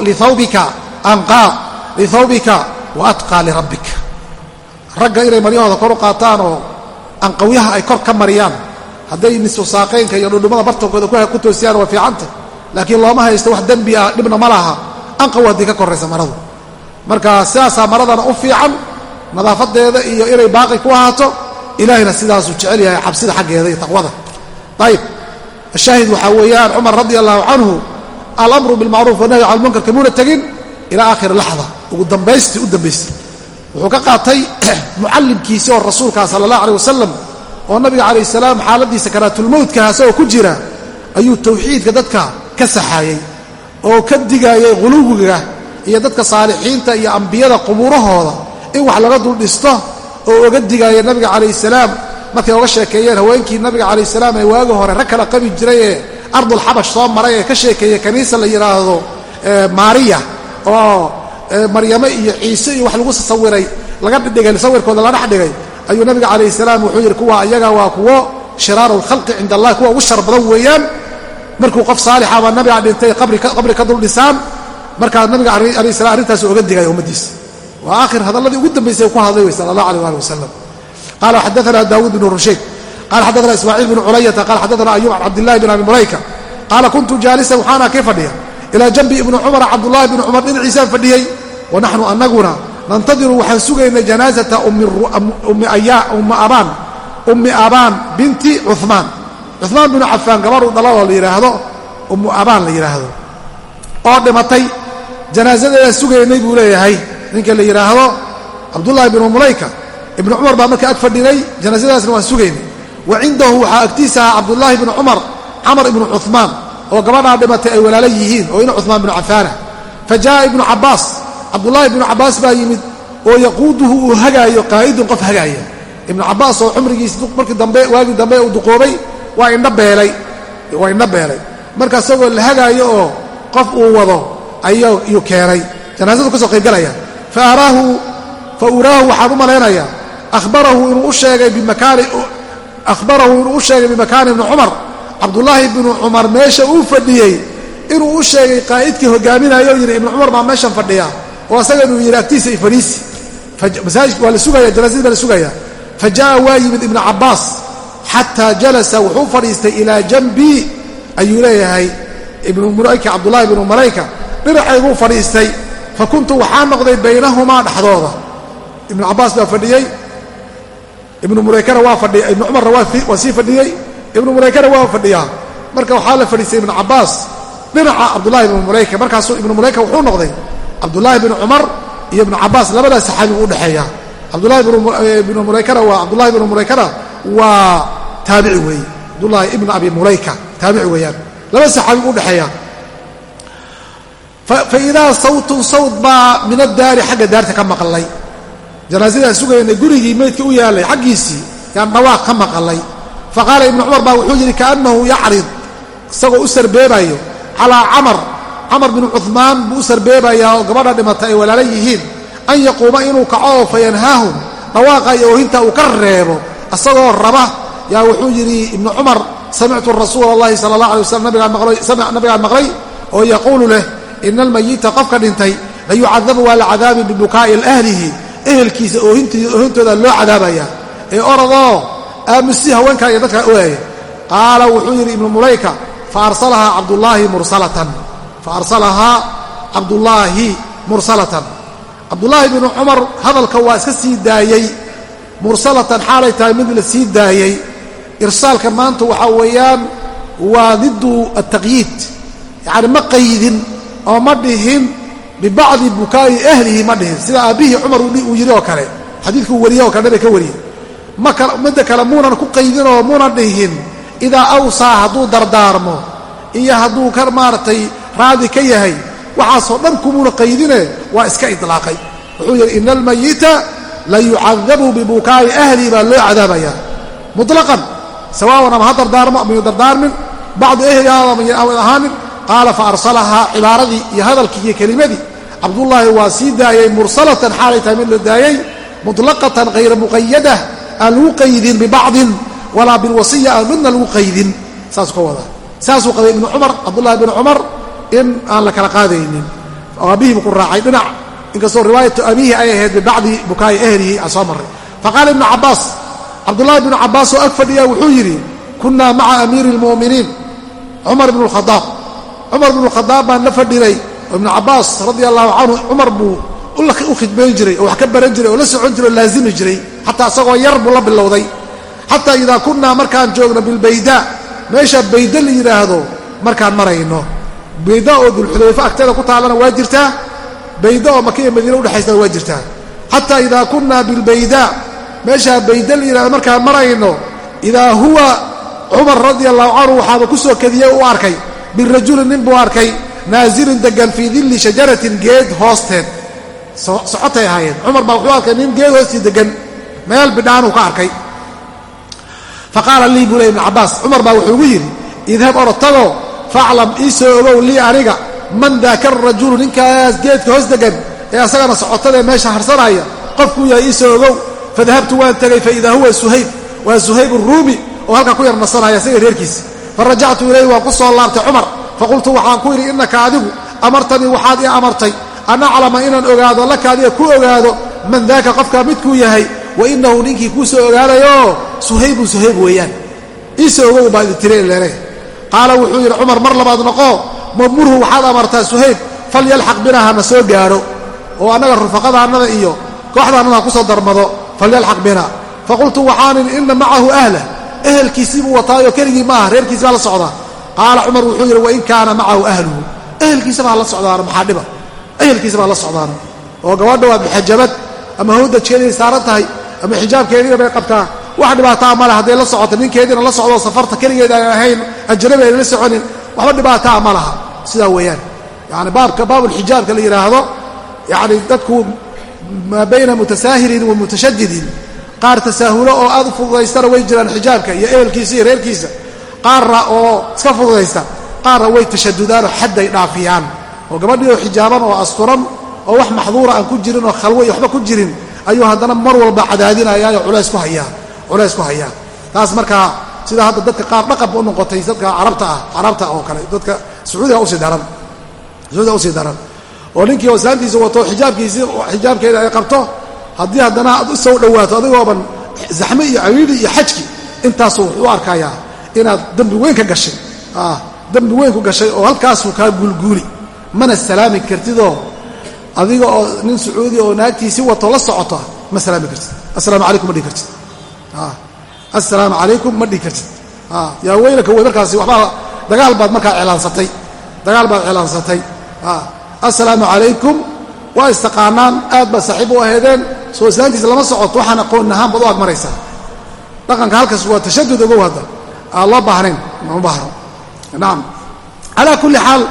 [SPEAKER 1] lithawbika anqaa lithawbika wa atqaa lirabbika ragga inay maryahooda kor u qaataan oo anqawyaha ay kor ka mariyaan hadday nisfu saaqaynka iyo dhudhummada bartankooda ku toosiyaan waa fiicanta laakiin looma haysto wax dembi ah dhibna ma laha anqaw haddii ka koraysa maradu marka sidaasaa maradana u fiican nadaafadeeda iyo inay baaqi ku ahaato ilaahayna sidaasuu jecel yahay xabsida xaggeeda iyo taqwada ayib ashaahid waxaa weeyaan cumar radi allahu canhu alamru bilmacruuf wanahyi can lmunkar kamuuna tegin ilaa aakhiri laxda ugu dambaystii u dambaystay wuxuu ka qaatay mucallimkiisii oo rasuulkaa sala allah aleh wasalam oo nabiga calayh salaam xaaladiisa karaatulmowdkaha asagoo ku jira ayuu tawxiidka dadka ka saxaayey oo ka digaayay quluwiga iyo dadka saalixiinta iyo ambiyada qubuurahooda in wax laga dul dhisto oo oga digaaya nabiga calayh salaam. Markay oga sheekeeyeen haweenkii nabiga calayh salaam ee waagi hore rag kala qabi jiray ee ardulxabash soo maray ee ka sheekeeyey kaniisa la yidhaahdo maariya oo maryame iyo ciise iyo wax lagu sawiray laga dhigay sawirkooda la dhex dhigay ayuu nabiga calayh salaam wuxuu yidhi kuwa ayaga waa kuwo shiraaru lkhalqi cinda allah kuwa ugu shar badan weeyaan. Markuu qof saalixa baa nabiga dhintay qabri ka dul dhisaan. Markaa nabiga alayh salam arrintaas oga digaya ummaddiisa waa aakhir hadalladii ugu dambaysay ku hadlay wey sala allah aleh ali wasalam qala xadaana daawuud bn rushayd qala xadaana ismaaciil bn culayata qala xadaana ayub can cabdillahi bn abi mulayka qaala kuntu jaalisan waxaana kii fadhiya ilaa janbi ibni cumara cabdullahi bni cumar dhinaciisaan fadhiyey wa naxnu anaguna nantadiru waxaan sugaynay janaazata ummi abaan binti cumaan cumaan binu cafaan gabadhu dhaladoo la yidhaahdo ummu abaan la yidhaahdo oo dhimatay janaasadeedaan sugaynay buu leeyahay. Ninka la yidhaahdo cabdullaahi binu mulayka. Ibnu cumar baa marka ag fadhinay janaasadaasna waan sugaynay. Wa cindahu waxaa agtiisa ahaa cabdullaahi bnu cumar camar ibnu cumaan oo gabadhaa dhimatay ay walaalo yihiin oo ina cumaan binu cafaana. Fa jaaa ibnu cabbaas cabdullaahi ibnu cabbaas baa yimid oo yaquuduhu uu hagaayo qaa'idun qof hagaaya ibnu cabbaas oo cumrigiis markii dambe waagii dambe uu duqoobay waa indha beelay waa indha beelay. Marka isagoo la hagaayo oo qof uu wado ayuu keenay. Janaasadu ka soo qaybgalaya. Fa araahu fa uraahu waxaan u malaynayaa. Ahbarahu inuu u sheegay bimakaani akhbarahu inuu u sheegay bimakaani ibni cumar cabdullaahi bnu cumar meesha uu fadhiyey inuu u sheegay qaa'idkii hogaaminayo o yidhi ibnu cumar baa meeshan fadhiya. Oo asaga inuu yidhi agtiisa i fadhiisi masaajidka waa la sugaya janaasadii baa la sugaya fa ja'a waa yimid ibnu cabbaas xataa jalasa wuxuu fadhiistay ilaa janbii ayuu leeyahay ibnu mulayka cabdullahi ibnu malayka dhinacayguu fadhiistay. Fa kuntu waxaa noqday baynahumaa dhexdooda. Ibnu cabbaas baa fadhiyey. Ibnu mulaykana waa fadhiya ibnu cumarna waa sii fadhiyey ibnu mulaykana waa fadhiyaa. Marka waxaa la fadhiistay ibnu cabbaas dhinaca cabdullahi ibnu mulayka. Markaasuu ibnu mulayka wuxuu noqday cabdullaahi bnu cumar iyo ibnu cabbaas labadaas saxaabigu u dhexeeya cabdullahi ibnu mulaykana waa cabdullahi ibnu mulaykana waa taabici weeye. Cabdullaahi ibnu abi mulayka taabici weeyaan. Laba saxaabigu u dhexeeya fa idaa sawtun sawt baa min addaari xagga daarta ka maqlay janaasadaan sugaynay gurigii meydka u yaalay xaggiisii yaan dhawaaq ka maqalay fa qaala ibnu cumar baa wuxuu yidhi kaannahu yacrid isagoo u sarbeebayo calaa camar camar binu cumaan buu u sarbeebayaa oo gabadha dhimata ay walaala yihiin an yaquuma inuu kaco oo fa yanhaahum dhawaaqa iyo oohinta uu ka reebo isagoo raba yaa wuxuu yidhi ibnu cumar samictu rasuula allahi sala allah alay wasalam nabigaan maqlay oo yaquulu leh ina almayita qofka dhintay layucadabu waa la cadaabi bibukaa'i ahlihi ehelkiisa oohintooda loo cadaabaya ee orodoo aamusi haweenkaa iyo dadka ogaaya qaala wuxuu yidhi ibnu mulayka faarsalahaa cabdullaahi mursalatan. Faarsalahaa cabdullaahi mursalatan. Cabdullaahi binu cumar hadalka waa iska sii daayey mursalatan xaalay tahay mid la sii daayey irsaalka maanta waxaa weeyaan waa didu altaqyiid yacni ma qaydin oo ma dhihin bibacdi bukaa'i ahlihi ma dhihin. Sida aabbihii cumar uu yidhi oo kale. Xadiidkuu wariye oo kale nabiga ka wariyey midda kale muunan ku qaydinoo muunan dhihin. Idaa awsaa hadduu dardaarmo iyo hadduu ka maaragtay raadi ka yahay waxaasoo dhan kumuuna qaydine waa iska idlaaqay. Wuxuu yidhi ina almayita la yucadabu bibukaa'i ahlihi baa loo cadaabaya. Muطlaqan sawaawan ama ha dardaarmo ama dardaarmin bacdu ehli aadama ahaanin qaala faarsalahaa cibaaradii iyo hadalkii iyo kelimadii. Cabdullaahi waa sii daayey mursalatan xaalay tahay mid la daayey muطlaqatan hayra muqayadah aan lagu qaydin bibacdin walaa bilwasiya aan midna lagu qaydin. Saasuu ka wadaa saasuu qabay ibnu cumar cabdullahi bnu cumar in aan la kala qaadaynin. Oo abihiibu ku raacay dhinac. Inkastoo riwaayatu abihi ay ahayd bibacdi bukaa'i ahlihi aan soo marray. Faqaala ibnu cabbaas cabdullaahi bnu cabbaas oo ag fadhiya wuxuu yidhi kunnaa maca amiiri اlmu'miniin cumar bnu اlkhadaab cumar bnu khadaab baan la fadhinay oo ibnu cabbaas radia allahu canhu cumar buu u khidmayn jiray oo wax ka baran jiray oo la socon jiray oo laazimi jiray xataa isagoo yar buu la bilowday. Xataa idaa kunnaa markaan joogno bilbayda meesha bayda la yidhaahdo markaan marayno. Bayda oo dulxulayfa agteeda ku taallana waa jirtaa bayda oo maka iyo madiina udhexaysana waa jirtaa xataa idaa kunnaa bilbayda meeshaa bayda la yidhahdo markaan marayno idaa huwa cumar radia allahu canhu waxaaba ku soo kadiyey u arkay birajulin nin buu arkay naazilin degan fii dilli shajaratin geed hoosteed socotay ahaayeen. Cumar baa wuxuu arkay nin geed hoostii degan meel bidhaanuu ka arkay. Faqaala lii buu ley ibnu cabbaas. Cumar baa wuxuu igu yidhi idhab orotagoo faclam ii soo ogow lii aniga. Man daaka arajulu ninkaas geedka hoos degan ee asagana socotadaee meesha harsanaya qofkuu yahay ii soo ogow. Fadahabtu waan tegay faidaa huwa suhayb. Waa suhayb aruumi oo halkaa ku yar nasanaya isaga reerkiisa. Farajactu ilayhi waan ku soo laabtay cumar. Faqultu waxaan ku yidhi innaka adigu amartanii waxaad ii amartay an aclama inaan ogaado laka adiga ku ogaado man daaka qofkaa midkuu yahay wa inahu ninkii kuu soo ogaanayoo suhaybun suhayb weeyaan. Iisoo ogow baa idin tiri leele qaala wuxuu yidhi cumar mar labaad noqoo mamurhu waxaad amartaa suhayb falyalxaq binaa hana soo gaadho. Oo annaga rufaqadaannada iyo kooxdaannada ha ku soo darmado falyalxaq bina. Faqultu waxaan idhi inna macahu ahlah ehelkiisii buu wataayoo keligii ma aha reerkiisi baa la socdaa. Qaala cumar wuxuu yidhi wain kaana macahu ahluhu. Ehelkiisa baa la socdaano maxaa dhiba ehelkiisa baa la socdaano oo gabadha waa muxajabad ama hawdajkeeday saaran tahay ama xijaabkeediina bay qabtaa. Wax dhibaataa male hadday la socoto ninkeediina la socdo safarta keligeed aan ahayn ajnabi ayna la soconin waxba dhibaataa ma laha. Sidaa weeyaan. Yani baabka baabulxijaabka la yidhaahdo yani dadku maa bayna mutasaahilin wa mutashadidin. Qaar tasaahulo oo aad u fududaystana way jiraan xijaabka iyo ehelkiisa iyo reerkiisa. Qaarna oo iska fududaysta qaarna way tashadudaanoo xadday dhaafiyaan oo gabadhii xijaaban oo asturan oo wax maxduura aan ku jirin oo khalwo iyo waxba ku jirin ayuu haddana mar walba cadaadinayaayoo culays ku hayaa culays ku hayaa. Taas markaa sida hadda dadka qaar dhaqanba u noqotay dadka carabta ah carabta oo kale dadka sacuudiga u sii daran sacuudiga u sii daran oo ninkii oo islaantiisa wato xijaabkiisii xijaabkeeda ay qabto haddii haddana aad u soo dhowaato adigooban zaxme iyo cawiili iyo xajki intaasuu wuxuu arkayaa inaad dembi weyn ka gashay. Dembi weyn ku gashay oo halkaasuu kaa guulguuli mana salaami kartidoo adiga oo nin sacuudi oo naagtiisii wato la socoto ma salaami kartid. Assalaamu calaykum ma dhihi kartid. Assalaamu calaykum ma dhihi kartid. Yaa weynaka wey markaasi waxbaa dagaal baad markaa celaansatay dagaal baad celaansatay assalaamu calaykum. Waa istaqaanaan aad baad saaxiib u aheedeen soo islaantiisa lama socoto waxaan aqoon ahaan baad u agmaraysaa. Dhaqanka halkaas waa tashadud ogow hadda. Aan loo baahnayn ma baahno. Nacam calaa kulli xaal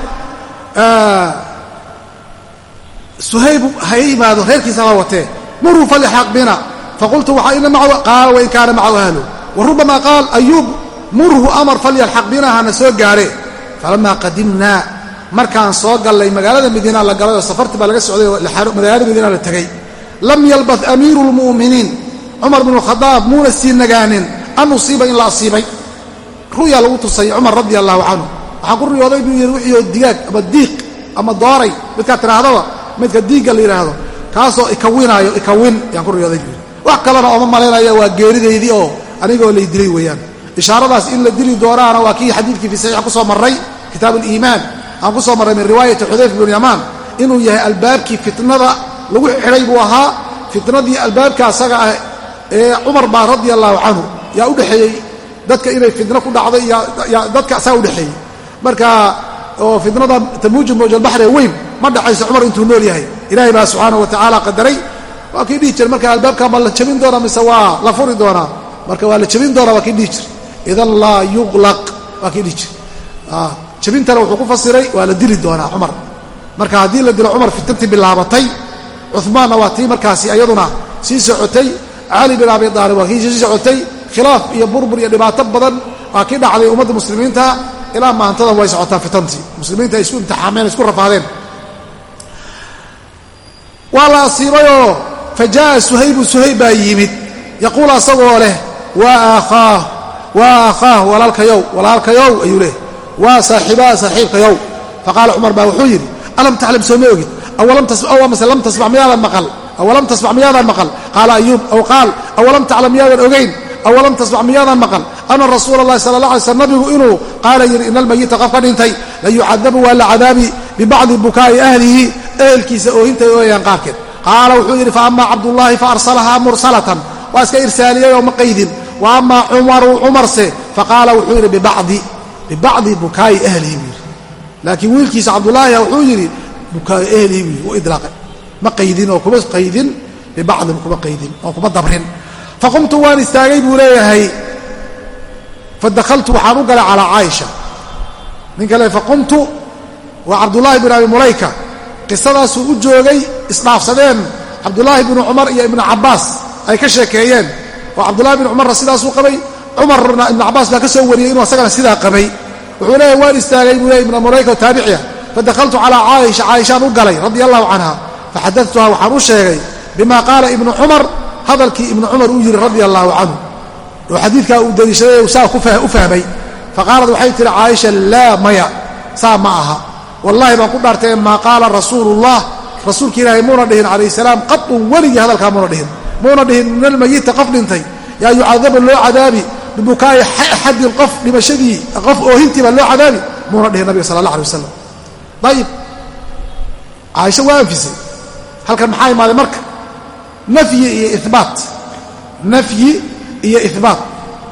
[SPEAKER 1] suhayb ha yimaado reerkiisa la watee muruu falyaxaq bina faqultu waxaa ina macahu qaala wain kaana macahu ahlu wa rubbama qaal ayuub murhu amar falyalxaq bina hana soo gaadhe falamaa qadimnaa markaan soo gallay magaalada madiina la galay oo safartii baa laga socday oo magaalada madiina la tegey lam yalbath amiiru lmu'miniin cumar binu khadaab muuna sii nagaanin an usiiba in la asiibay ru'yaa lagu tusay cumar radia allahu canhu waxaan ku riyooday buu yidhi wixii digaag ama diiq ama dooray midkaad tidhaahdaba midka diigga la yidhaahdo kaasoo ikawinaayo ikawin yaan ku riyooday buu yidhi. Wax kalena ooma malaynaya waa geeridaydii oo anigoo lay dilay weeyaan. Ishaaradaas in la dili doonaana waa kii xadiidkii fi saxiix ku marray kitaab aliimaan aan ku marray min riwaayati xudayfa bnu yamaan inuu yahay albaabkii fitnada lagu xidhay buu ahaa fitnadii albaabka asaga ah ee cumar baa radia allahu canhu yaa u dhexeeyey dadka inay fitno ku dhacday dadka asaga udhexeeyey marka oo fitnada tamuuju mawjalbaxri ee weyn ma dhacayso cumar intuu nool yahay. Ilaahay baa subxaana wa tacaala qadaray. Waa kii dhihi jira marka albaabka ma la jabin doonaa mise waa la furi doonaa? Marka waa la jabin doonaa waa kii dhihi jir idan laa yuqlaq waa kii dhihi jir jabintana wuxuu ku fasiray waa la dili doonaa cumar. Marka haddii la dilo cumar fitantii bilaabatay. Cumaanna waa tii markaasi iyaduna sii socotay. Cali bin abi aalib waa kii sii socotay. Khilaaf iyo burbur iyo dhibaato badan waa kii dhacday ummadda muslimiinta ilaa maantadan way socotaa fitantii. Muslimiinta ay isku imtixaameen isku rafaadeen. Waa la asiibayoo fa jaaa suhaybu suhayb baa yimid. Yaquul asagoo leh waa akhaah waa akhaah walaalkayow walaalkayow ayuu leh waa saaxiibaa saaxiibkayow. Faqaala cumar baa wuxuu yidhi alam taclam soo ma ogid? Mase lam tasmac miyaadan maqal? Awalam tasmac miyaadan maqal? Qaala ayuub aw qaal awalam taclam miyaadan ogayn awalam tasmac miyaadan maqal ana rasuula allahi sala allah alay slam nabigu inuu qaala yidhi ina almayita qof ka dhintay la yucadabu waa la cadaabi bibacdi bukaa'i ahlihi ehelkiisa oohintay ooyaan qaarkeed qaala wuxuu yidhi faama cabdullaahi faarsalahaa mursalatan waa iska irsaaliyey oo ma qaydin wa ama cumaru cumarse faqaala wuxuu yidhi bibacdi bukaa'i ahlihi buu yidhi laakiin wiilkiisa cabdullaahi wuxuu yidhi bukaa'i ahlihi buu yidhi u idlaaqay ma qaydin oo kuma qaydin bibacdin kuma qaydin oo kuma dabrin faqumtu waan istaagay buu leeyahay fadahaltu waxaan u galay calaa caaisha nin kale faqumtu waa cabdullaahi bin abi mulayka qisadaasuu u joogay isdhaafsadeen cabdulaahi binu cumar iyo ibnu cabbaas ay ka sheekeeyeen oo cabdullahi bin cumarna sidaasuu qabay cumarna ibnu cabbaas baa ka soo wariyey inuu asagana sidaa qabay wuxuu leeyahy waan istaagay buu leey ibnu mulayka oo taabiciya fadahaltu calaa caaisha caaishaan u galay radia allahu canha faxadatuha waxaan u sheegay bima qaala ibnu cumar hadalkii ibnu cumar uu yidhi radia allaahu canhu oo xadiidkaa uu daliishaday saa u fahmay. Faqaalad waxay tihi caaisha laa maya. Saa ma aha. Wallahi baan ku dhaartay maa qaala rasuulullah. Rasuulka ilaahay muuna dhihin calayh salaam qadun weligii hadalkaa muuna dhihin. Muuna dhihin min almayita qof dhintay. Yaa yucadabu loo cadaabi? Bibukaa'i axadin qof dhimashadii qof oohintii baa loo cadaabi? Muuna dhihin nabiga sala allah alay wasalam ayib caaisha waa anfisay. Halkan maxaa imaaday marka nafyi iyo ibaat nafyi iyo ihbaat.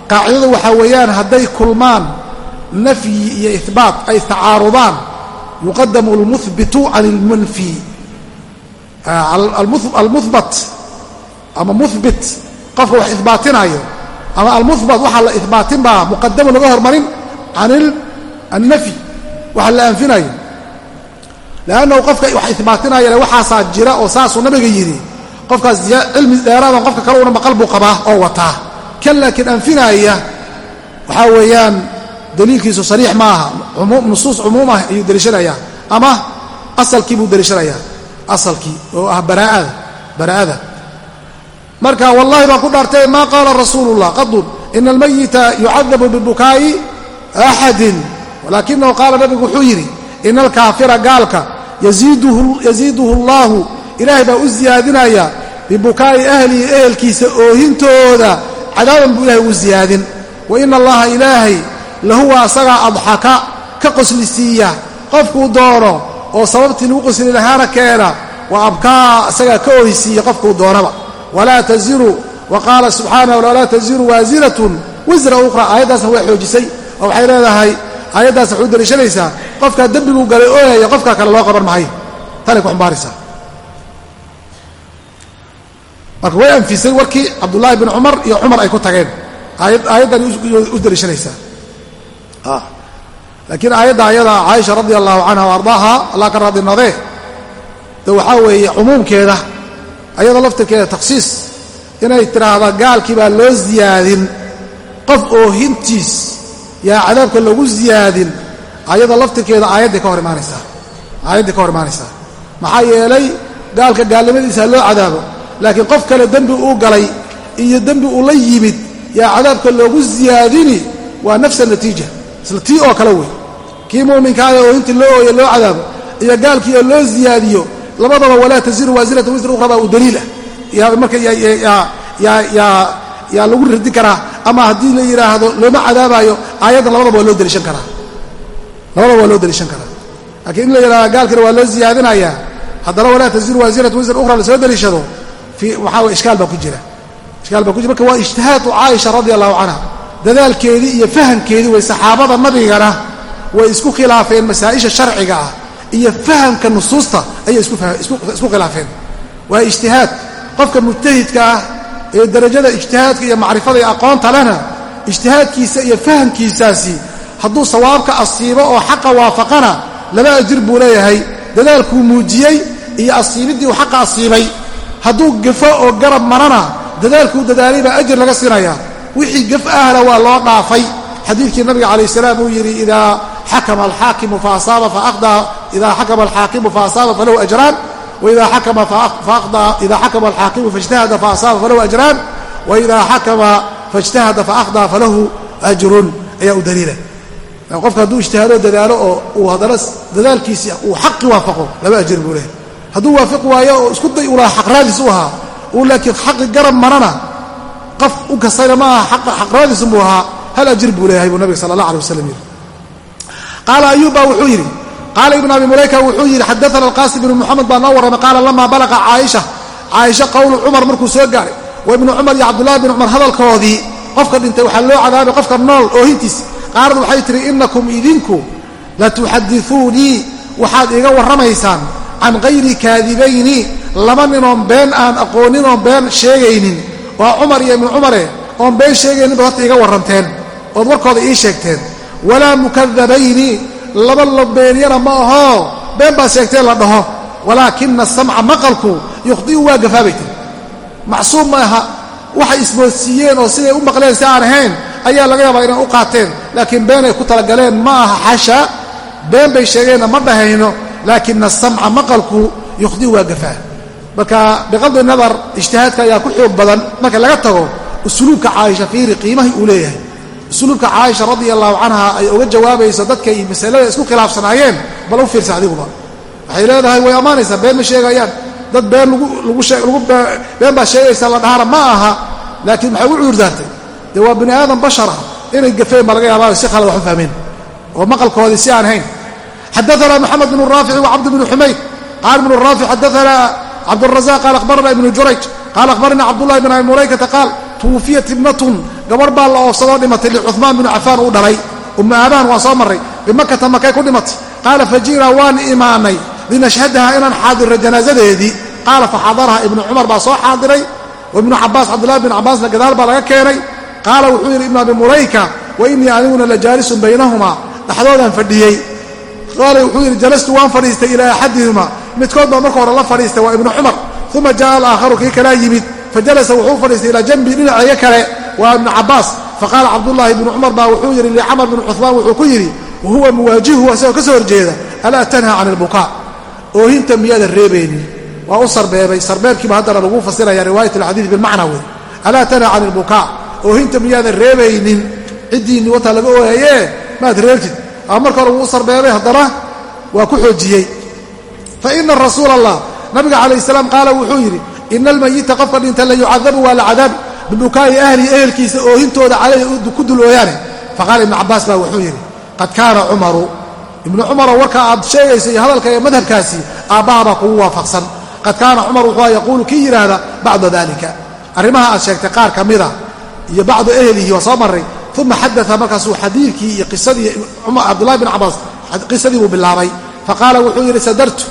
[SPEAKER 1] Qaacidadu waxaa weeyaan hadday kulmaan nafyi iyo ihbaat ay tacaarudaan. Yuqadamu almuhbitu can almunfi almuhbat ama muhbit qofka wax ihbaatinaayo ama almuhbat waxaa la ihbaatin baa muqadamu laga hormarin can annafyi. Waxa la anfinayo. Leannahu qofka wax ihbaatinayale waxaasaa jira oo saasuu nabiga yidhi qofkaas cilmi dheeraadan qofka kale una maqal buu qabaa oo wataa. Kan laakiin anfinaaya waxaa weeyaan daliilkiisu sariix ma aha nusuus cumuumah ayuu deliishanayaa ama asalkii buu deliishanayaa asalkii oo ah baraaada baraa'ada. Marka wallahi baan ku dhaartay maa qaala rasuulullah qadun ina almayita yucadabu bibukaa'i axadin. Walaakinahu qaala nabigu wuxuu yidhi ina alkaafira gaalka yaziiduhu allaahu ilaahay baa u ziyaadinaya bibukaa'i ahlihi ehelkiisa oohintooda cadaaban buu ilahay u ziyaadin. Wa ina allaha ilaahay lahuwa asagaa adxaka ka qoslisiiya qofkuu doono oo sababtii lagu qosli lahaana keena wa abkaa isagaa ka oohisiiya qofkuu doonaba. Walaa taziru wa qaala subxaanahu walaa taziru waasiratun wisra ukhra aayaddaasna waa xoojisay oo waxay leedahay aayaddaas waxay u daliishanaysaa qofkaa dembiguu galay ooyaya qofkaa kale loo qaban mahayo tanay ku xumbaaraysaa marka way anfisay warkii cabdullaahi bin cumar iyo cumar ay ku tageen. Aayaddan u daliishanaysaa laakiin aayadda ayada caaisha radia allahu canha wa ardaaha allah ka raadi noodee de waxaa weeye cumuumkeeda ayada laftirkeeda takhsiis inay tidhaahda gaalkii baa loo ziyaadin qof oohintiis yaa cadaabka lagu ziyaadin ayada laftirkeeda aayadday ka hor imaanaysaa. Aayadday ka hor imaanaysaa. Maxaa yeelay gaalka gaalnimadiisa loo cadaabo laakiin qof kale dembi uu galay iyo dembi uu la yimid yaa cadaabka loogu ziyaadini waa nafsa natiija. Isla tii oo kale wey. Kii mu'minkaaya oo intii loo ooye loo cadaabo iyo gaalkii oo loo ziyaadiyo labadaba walaa taziru waasirata wisra ukhra baa uu daliil yaa marka yaa lagu radi karaa ama haddii la yidhaahdo looma cadaabaayo aayaddan labadaba waa loo daliishan karaa. Labadaba waa loo daliishan karaa. Laakiin in la yidhahdo gaalkina waa loo ziyaadinayaa haddana walaa taziru waasiratu wisra ukhra la soo daliishado waxaa way ishkaal baa ku jira. Ishkaal baa ku jira. Marka waa ijtihaadu caaisha radia allahu canha dadaalkeedii iyo fahamkeedii way saxaabada nabigana way isku khilaafeen masaa'isha sharciga ah iyo fahamka nusuusta ayay isku khilaafeen. Waa ijtihaad. Qofka mujtahidka ah ee darajada ijtihaadka iyo macrifada iyo aqoonta lehna ijtihaadkiisa iyo fahamkiisaasi hadduu sawaabka asiibo oo xaqa waafaqana laba ajir buu leeyahay. Dadaalkuu muujiyey iyo asiibiddii uu xaqa asiibay hadduu gafo oo garab marana dadaalkuu dadaalay baa ajir laga siinayaa wixii gaf ahla waa loo dhaafay. Xadiidkii nabiga calayh salaam uu yidhi idaa xakama alxaakimu faasaaba falahu ajraan waidaa xakama alxaakimu faijtahada faasaaba falahu ajraan waidaa xakama faijtahada faaqdaa falahu ajrun. Ayaa u daliila. Qofka hadduu ijtihaado dadaalo oo uu haddana dadaalkiisi uu xaqi waafaqo laba ajir buu leehay hadduu waafiq waayo oo isku day ulaha xaqraadis u ahaa uu laakiin xaqi garab marana qof u kastayna ma aha xaqraadisun buu ahaa hal ajir buu leeyahay buu nabiga sala allah alay wasalam yidhi. Qaala ayuub baa wuxuu yidhi qaala ibnu abi mulayka wuxuu yidhi xadaana alqaasim ibnu muxamed baa noo warramay qaala lamaa balaqa caaisha caaisha qowlu cumar markuu soo gaaray wa ibnu cumar iyo cabdullahi bin cumar hadalkoodii qofka dhintay waxaa loo cadaabay qofka nool oohintiis qaarad waxay tihi inakum idinku latuxadiuunii waxaad iiga warramaysaan can hayri kaadibayni laba ninoon been aan aqoonin oon been sheegaynin. Waa cumar iyo ibnu cumare oon been sheegaynin baad horta iiga warranteen. Ood warkooda ii sheegteen. Walaa mukadabayni laba labeenyana ma ahoo been baad sheegteen la dhaho. Walaakina samca maqalku yukhdi'u waa gafaabay tiri macsuum ma aha. Waxay ismoodsiiyeen oo siday u maqleen si aan ahayn ayaa laga yaabaa inay u qaateen. Laakiin beenay ku talagaleen ma aha xasha. Been bay sheegeenna ma dhahayno laakina asamca maqalku yukhdi'u waa gafaa. Marka biqaldi nadar ijtihaadka ayaa ku xoog badan. Marka laga tago usluubka caaisha fiiri qiimahii uu leeyahay. Usluubka caaisha radia allahu canha ay uga jawaabayso dadkay masalada isku khilaafsanaayeen bal u fiirsa adiguba. Waxay leedahay way ammaanaysaa been ma sheegayaan. Dad been been baa sheegaysa la dhahana ma aha. Laakiin maxay u cuurdaartay dee waa bini aadam bashara inay gafeen baa laga yaabaa si khalad wax u fahmeen oo maqalkoodii si aan hayn xadaana moxamed bnu raafic wacabd bnu xumayd qaal ibnu raafic xadaana cabdurazaq qaal akhbarana ibnu jurayj qaal akhbarana cabdullahi bn abi mulaykata qaal tuwufiyat ibnatun gabarh baa la oofsadoo dhimatay licumaan binu cafaan uu dhalay umma aabaan waa soo marray bimakata makay ku dhimatay qaala faji'naa waan imaanay linashhadaha inaan xaadirno janaasadeedii qaala faxadaraha ibnu cumar baa soo xaadiray wa ibnu cabaas cabdullahi bin cabaasna gadaal baa laga keenay qaala wuxuu yidhi ibnu abi mulayka wa innii aniguna la jaalisun dhexdoodaan fadhiyey qaala wuxuu yidhi jalastu waan fadhiistay ilaa axadihima midkood baa marka hore la fadhiistay waa ibnu cumar uma ja'a alaakharu kii kalaa yimid fajalasa wuxuu fadhiistay ilaa janbi dhinaceega kale waa ibnu cabaas faqaala cabdullaahi ibnu cumar baa wuxuu yidhi licamar binu cuhmaan wuxuu ku yidhi wahuwa muwaajihuhu asagoo ka soo horjeeda alaa tanha can ilbukaa oohinta miyaadan reebaynin waa u sarbeebay sarbeebkiiba haddana lagu fasiraya riwaayat alxadiid bilmacna wey alaa tanha can ilbukaa oohinta miyaadan reebaynin? Ciddiinni wataa laga ooyayee? Maad reebtid ama marka hore wuu u sarbeebay haddana waa ku xoojiyey. Fa ina rasuula allah nabiga calayh salaam qaala wuxuu yidhi ina almayita qofka dhinta la yucadabu waa la cadaabi bibukaa'i ahlihi ehelkiisa oohintooda calayhi ku dul ooyaane. Faqaala ibnu cabbaas baa wuxuu yidhi qad kaana cumaru. Ibnu cumaroo warka aad sheegayso iyo hadalka ee madhabkaasi aabbahabaa kugu waafaqsan. Qad kaana cumar wuxuu yaquulu kii yidhaahda bacda dalika arrimaha aad sheegtay qaar ka mida iyo bacdu ehlihi waa soo marray uma xadaa markaasuu xadiidkii iyo qisadii cabdullahi bin cabaas qisadii buu bilaabay. Faqaala wuxuu yidhi sadartu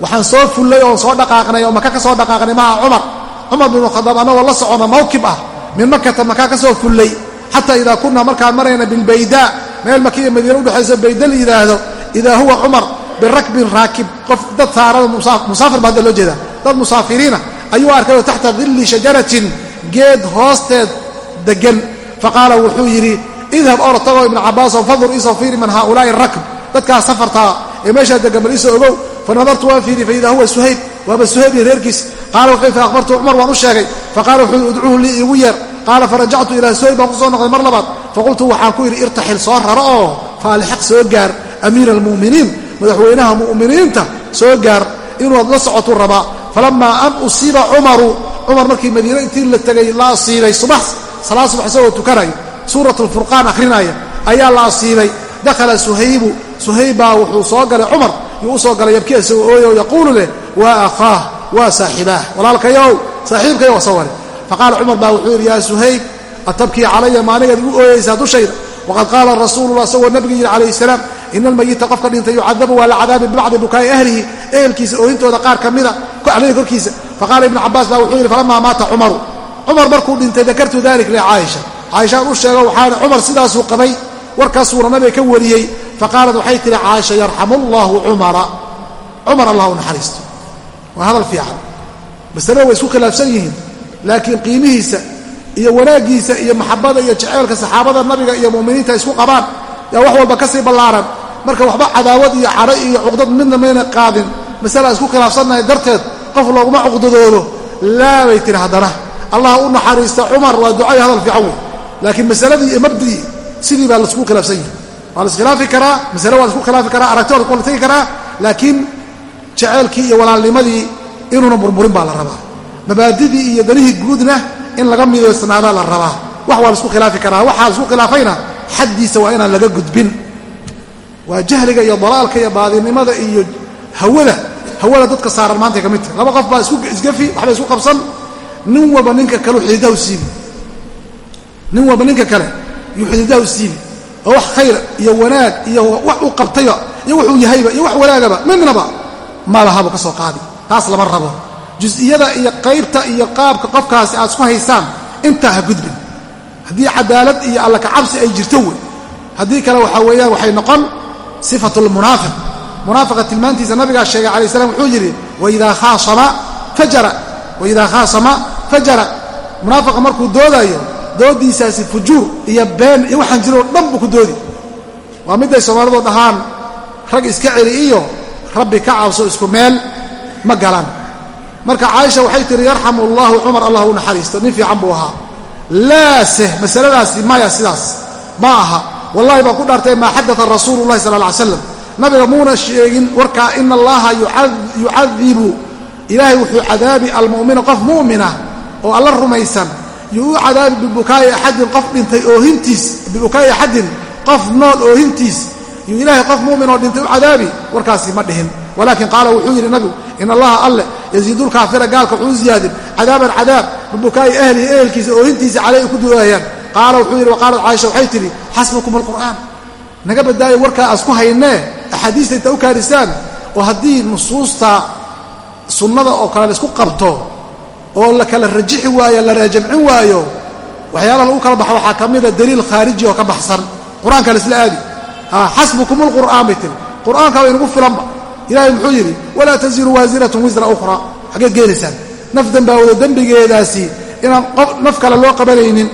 [SPEAKER 1] waxaan soo fullay oon soo dhaqaaqnay oo maka ka soo dhaqaaqnay maca cumar cumar binu khadaab annagoo la socona mawkib ah min makata maka ka soo fullay. Xataa idaa kunaa markaan marayna bilbaydaa meel makiya madiina udhexayso bayda la yidhaahdo idaa huwa cumar birakbin raakib. Qof dad saarada musaafir ba hadda loo jeeda dad musaafiriina ayuu arkay oo taxta dilli shajaratin geed hoosteed deggan faqaala wuxuu yidhi idhab or tagoo ibnu cabbaasoo fandur isoo fiiri man haaulaa'i rakb. Dadkaas safartaa ee meeshaa deggan bal isoo ogow fanadartu waan fiiri faidaa huwa suhayb waaba suhayb iyo reerkiis. Qaala kayfa akhbartu cumar waan u sheegay. Faqala wuxuu yidhi udcuuhu lii iigu yeer qaala farajactu ilaa suhayb baan ku soo noqday mar labaad. Faqultu waxaan ku yidhi irtaxil soo raro oo faalixaq soo gaar. Amiira almu'miniin madaxweynaha mu'miniinta soo gaar. Inuuad la socotuu rabaa. Falamaa an usiiba cumaru. Cumar markii madiine intii la tegay la asiibay subax salaad subax isagoo tukanayo suurat alfurqaan akhrinaya ayaa la asiibay. Dakhala suhaybu suhayb baa wuxuu soo galay cumar yuu u soo galay yabkii isagoo ooyo yaquulu leh waa akhaah waa saaxibaah walaalkayow saaxiibkayo waa soo ware faqaala cumar baa wuxuu yidhi yaa suhayb atabkii calaya maanigaad igu ooyaysaa dushayda waqad qaala rasuulullah isagoo nabiga yidhi calayhi salaam ina almayita qofka dhintay yucadabu waa la cadaabi bibacdi bukaa'i ahlihi ehelkiisa oohintooda qaar ka mida caleyhi korkiisa faqaala ibnu cabaas baa wuxuu yidhi falamaa maata cumaru cumar markuu dhintay dakartu dalik licaaisha caaishaan u sheego waxaana cumar sidaasuu qabay warkaasuuna nabiga ka wariyey. Faqaalat waxay tihi caaisha yarxamu allaahu cumara cumar allah naxariisto waa hadal fiican. Masalada way isku khilaafsan yihiin laakiin qiimihiisa iyo wanaaggiisa iyo maxabada iyo jaceylka saxaabada nabiga iyo mu'miniinta isku qabaan yaa wax walba ka sii ballaaran. Marka waxba cadaawad iyo cadho iyo cuqdad midna mayna qaadin. Masala isku khilaafsannahay darteed qof looguma cuqdadoodo. Laa bay tiri haddana allah u naxariista cumar waa ducay hadal fiican wey laakiin masaladii iyo mabdii sidii baa la isku khilaafsan yahay. Waa la iskhilaafi karaa masale waa la isku khilaafi karaa aragti waa la tegi karaa laakiin jaceylkii iyo walaalnimadii inuuna burburin baa la rabaa. Mabaadidii iyo danihii guudna in laga midaysnaadaa la rabaa. Wax waa la isku khilaafi karaa waxaa la isku khilaafayna xaddiisa waa inaan laga gudbin. Waa jahliga iyo dalaalka iyo baadinimada iyo hawada hawada dadka saaran mid tahay. Laba qof baa isgafi waxba isku qabsan nin walba ninka kale xididahu siibi nin walba ninka kale yuu xididahu siibi oo wax khayr iyo wanaag iyo wax u qabtayba iyo wuxuu yahayba iyo wax wanaagaba midnaba malahabu ka soo qaadi taas lama rabo. Jus'iyada iyo qaybta iyo qaabka qofkaasi aad isku haysaan intaa ha gudbin. Haddii cadaalad iyo alla kacabsi ay jirto wey haddii kale waxaa weeyaan waxay noqon sifatu lmunaafiq munaafiqa tilmaantiisa nabigaa sheegay calayi slam wuxuu yidhi waidaa khaasama fajara. Waidaa khaasama fajara munaafiqa markuu doodaayo doodiisaasi fujuur iyo been iyo waxaan jiroo dhan buu ku doodi. Waa midday soomaalidu dhahaan rag iska celi iyo rabbi ka cabso isku meel ma galaan. Marka caaisha waxay tihi yarxamu allahu cumar allah u naxariisto nin fiican buu ahaa. Laaseh masaladaasi maya sidaas ma aha. Wallahi baan ku dhaartay maa xadaa rasuulu llahi sala slam nabiga muuna sheegin warkaa ina allaha yucadibu ilaahay wuxuu cadaabi almu'mina qof mu'mina oo alla rumaysan. Yuu u cadaabi bibukaa'i axadin qof dhintay oohintiis bibukaa'i axadin qof nool oohintiis yuu ilaahay qof mu'min oo dhintay u cadaabi warkaasi ma dhihin. Walaakin qaala wuxuu yidhi nabigu in allaha alle yaziidulkaafira gaalka wuxuu ziyaadin cadaaban cadaab bibukaa'i ahlihi ehelkiisa oohintiisa caleyhi ku du'aayaan qaala wuxuu yidhi waqaalat caaisha waxay tidhi xasbukum alqur'aan. Naga badaayo warkaa asku haynee axaadiista inta u kaarisaan. Oo haddii nusuusta sunnada oo kale la isku qabto oo la kala rajixi waayo la raajamcin waayo waxyaalaha lagu kala baxo waxaa ka mida daliil khaariji oo ka baxsan. Qur'aanka laisla aadi. Xasbukum lqur'aan bay tiri qur'aankaaba inagu filanba. Ilahay muxuu yidhi walaa taziru waasiratun wisra ukhra xaggeed geenaysaan naf dambaawada dembigeedaasi inaan naf kale loo qabanaynin.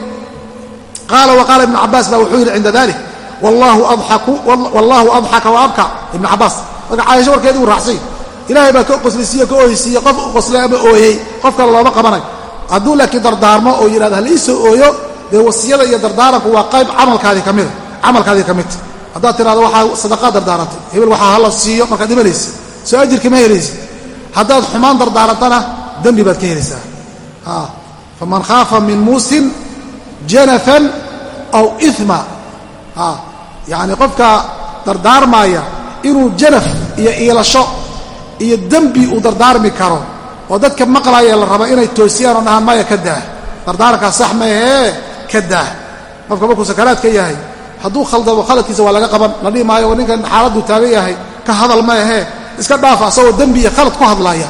[SPEAKER 1] Qaala wa qaala ibnu cabaas baa wuxuu yidhi cinda dalik wallaahu adxaka wa abka. Ibnu cabaas marka caaisho warkeedi uu raacsay ilaahay baa ka qoslisiiyo ka ooysiiye qof u qoslay ama ooyey qof kale looma qabanayo hadduu laakiin dardaarmo oo yidhahdo ha liisoo ooyo. Dee wasiyada iyo dardaaranku waa qayb camalkaadii ka mida camalkaadii ka midta haddaad tidhahdo waxaa sadaqaad dardaarantay. Hebel waxaa hala siiyo markaad dhimanaysa soo ajirka ma helaysa. Haddaad xumaan dardaarantana dembi baad ka helaysaa. Faman khaafa min muusin janafan aw ima yacni qofka dardaarmaaya inuu janaf iyo iilasho iyo dembi uu dardaarmi karo oo dadka maqlaaya la raba inay toosiyaan oo dhahaan maya ka daah dardaarankaa sax maahee ka daah qofka markuu sakaraad ka yahay hadduu khaldamo khaladkiisa waa laga qaban la dhihi maayo ninkan xaaladdu taagan yahay ka hadal maahee iska dhaafa asagoo dembi iyo khalad ku hadlaaya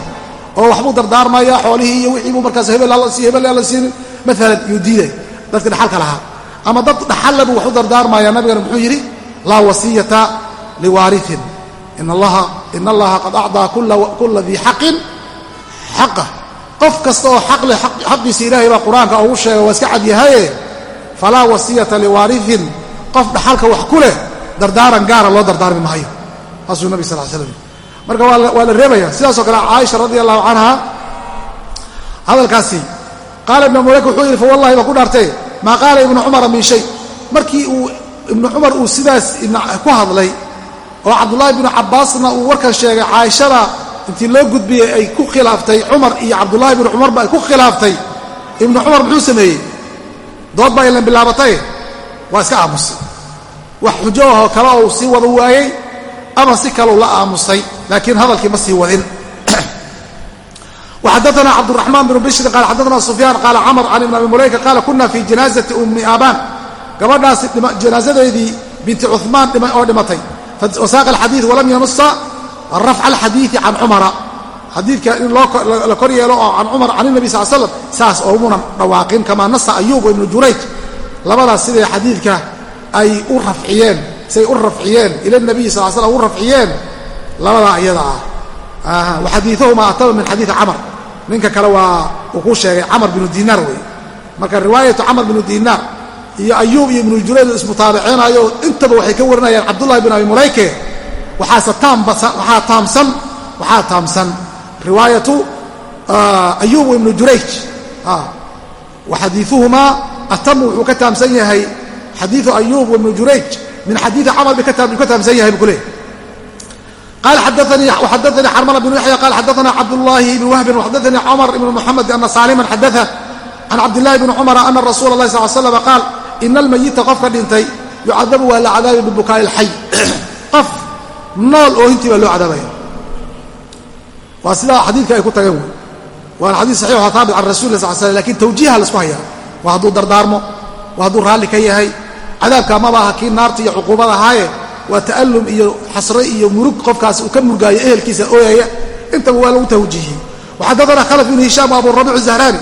[SPEAKER 1] oo waxbuu dardaarmaya xoolihii iyo wixii buu markaas hebel alla siiy hebel alla siinin maalan yuu diiday. Dadka dhaxalka lahaa. Ama dad dhaxalla buu wax u dardaarmaya nabigana muxuu yidhi laa wasiyata liwaariin in allaha qad acdaa kula dii xaqin xaqah qof kasta oo xaq leh xaqiisa ilaahay baa qur'aanka ugu sheega waa iska cadyahaye falaa wasiyata liwaariin qof dhaxalka wax ku leh dardaaran gaara loo dardaarmi maayo. Saasuu nabig sal slam marka waa la reebaya. Sidaasoo kale caaisha radi allahu canha hadalkaasi qaala ibn muleyk wuxuu yidhi fawallahi baa ku dhaartee? Maa qaala ibnu cumara min shay. Markii uu ibnu cumar uu sidaas ku hadlay oo cabdullaahi binu cabbaasna uu warkan sheegay caaishada intii loo gudbiyey ay ku khilaaftay cumar iyo cabdullaahi binu cumarba ay ku khilaaftay. Ibnu cumar muxuu sameeyey? Dood baa ilan bilaabatay? Waa iska aamusay. Wax xujo kale oo uu sii wada waayey ama si kaleu la aamusay? Laakiin hadalkii ma sii wadin. Xadana cabduraxmaan bnu bishri qaal xadana sufyaan qaala camr can ibn abi mulayka qaala kuna fii janaazati ummi aabaan. Gabadhaasi janaasadeedii binti cumaan oo dhimatay wasaaqa alxadiid walam yanusa rafca alxadiidi can cumara xadiidka in la kor yeelo oo can cumar can nabi sal slam saas oomunan dhawaaqin kamaa nasa ayuub ibnu jurayj. Labadaas siday xadiidka ay u rafciyeen siay u rafciyeen ila nabiyi sal slam u rafciyeen? Labadaa iyada ah. Wa xadiiuhuma ataba min xadiidi camar. Ninka kale waa uu ku sheegay camar binu dinaar wey marka riwaayatu camar binu iyo ayuub iyo ibnu jurayj ismutaabiceenaayo intaba waxay ka warinayaan cabdullahi bin abi mulayke waxaase waxaa taamsan waxaa taamsan. Riwaayatu ayuub ibnu jurayj wa xadiiuhumaa atamu wuxuu ka taamsan yahay xadiiu ayuub ibnu jurayj min xadiii camar buu ka taamsan yahay buu ku ina almayita qofka dhintay yucadabu waa la cadaabi bibukaa'i اlxay qof nool oohintii baa loo cadaabaya. Waa sidaa xadiidka ay ku tageen wey. Waana xadiid saxiix oo haabit can rasul sal slam laakiin tawjiiha la isku hayaa. Waa hadduu dardaarmo waa hadduu raalli ka yahay. Cadaabka maba aha kii naarta iyo cuquubada ahaaye waa ta'allum iyo xasre iyo murug qofkaas uu ka murgaayo ehelkiisa ooyaya intaba waa lagu tawjiihiyey. Waxadaana khalaf bnu hishaam wa aburabic zahraani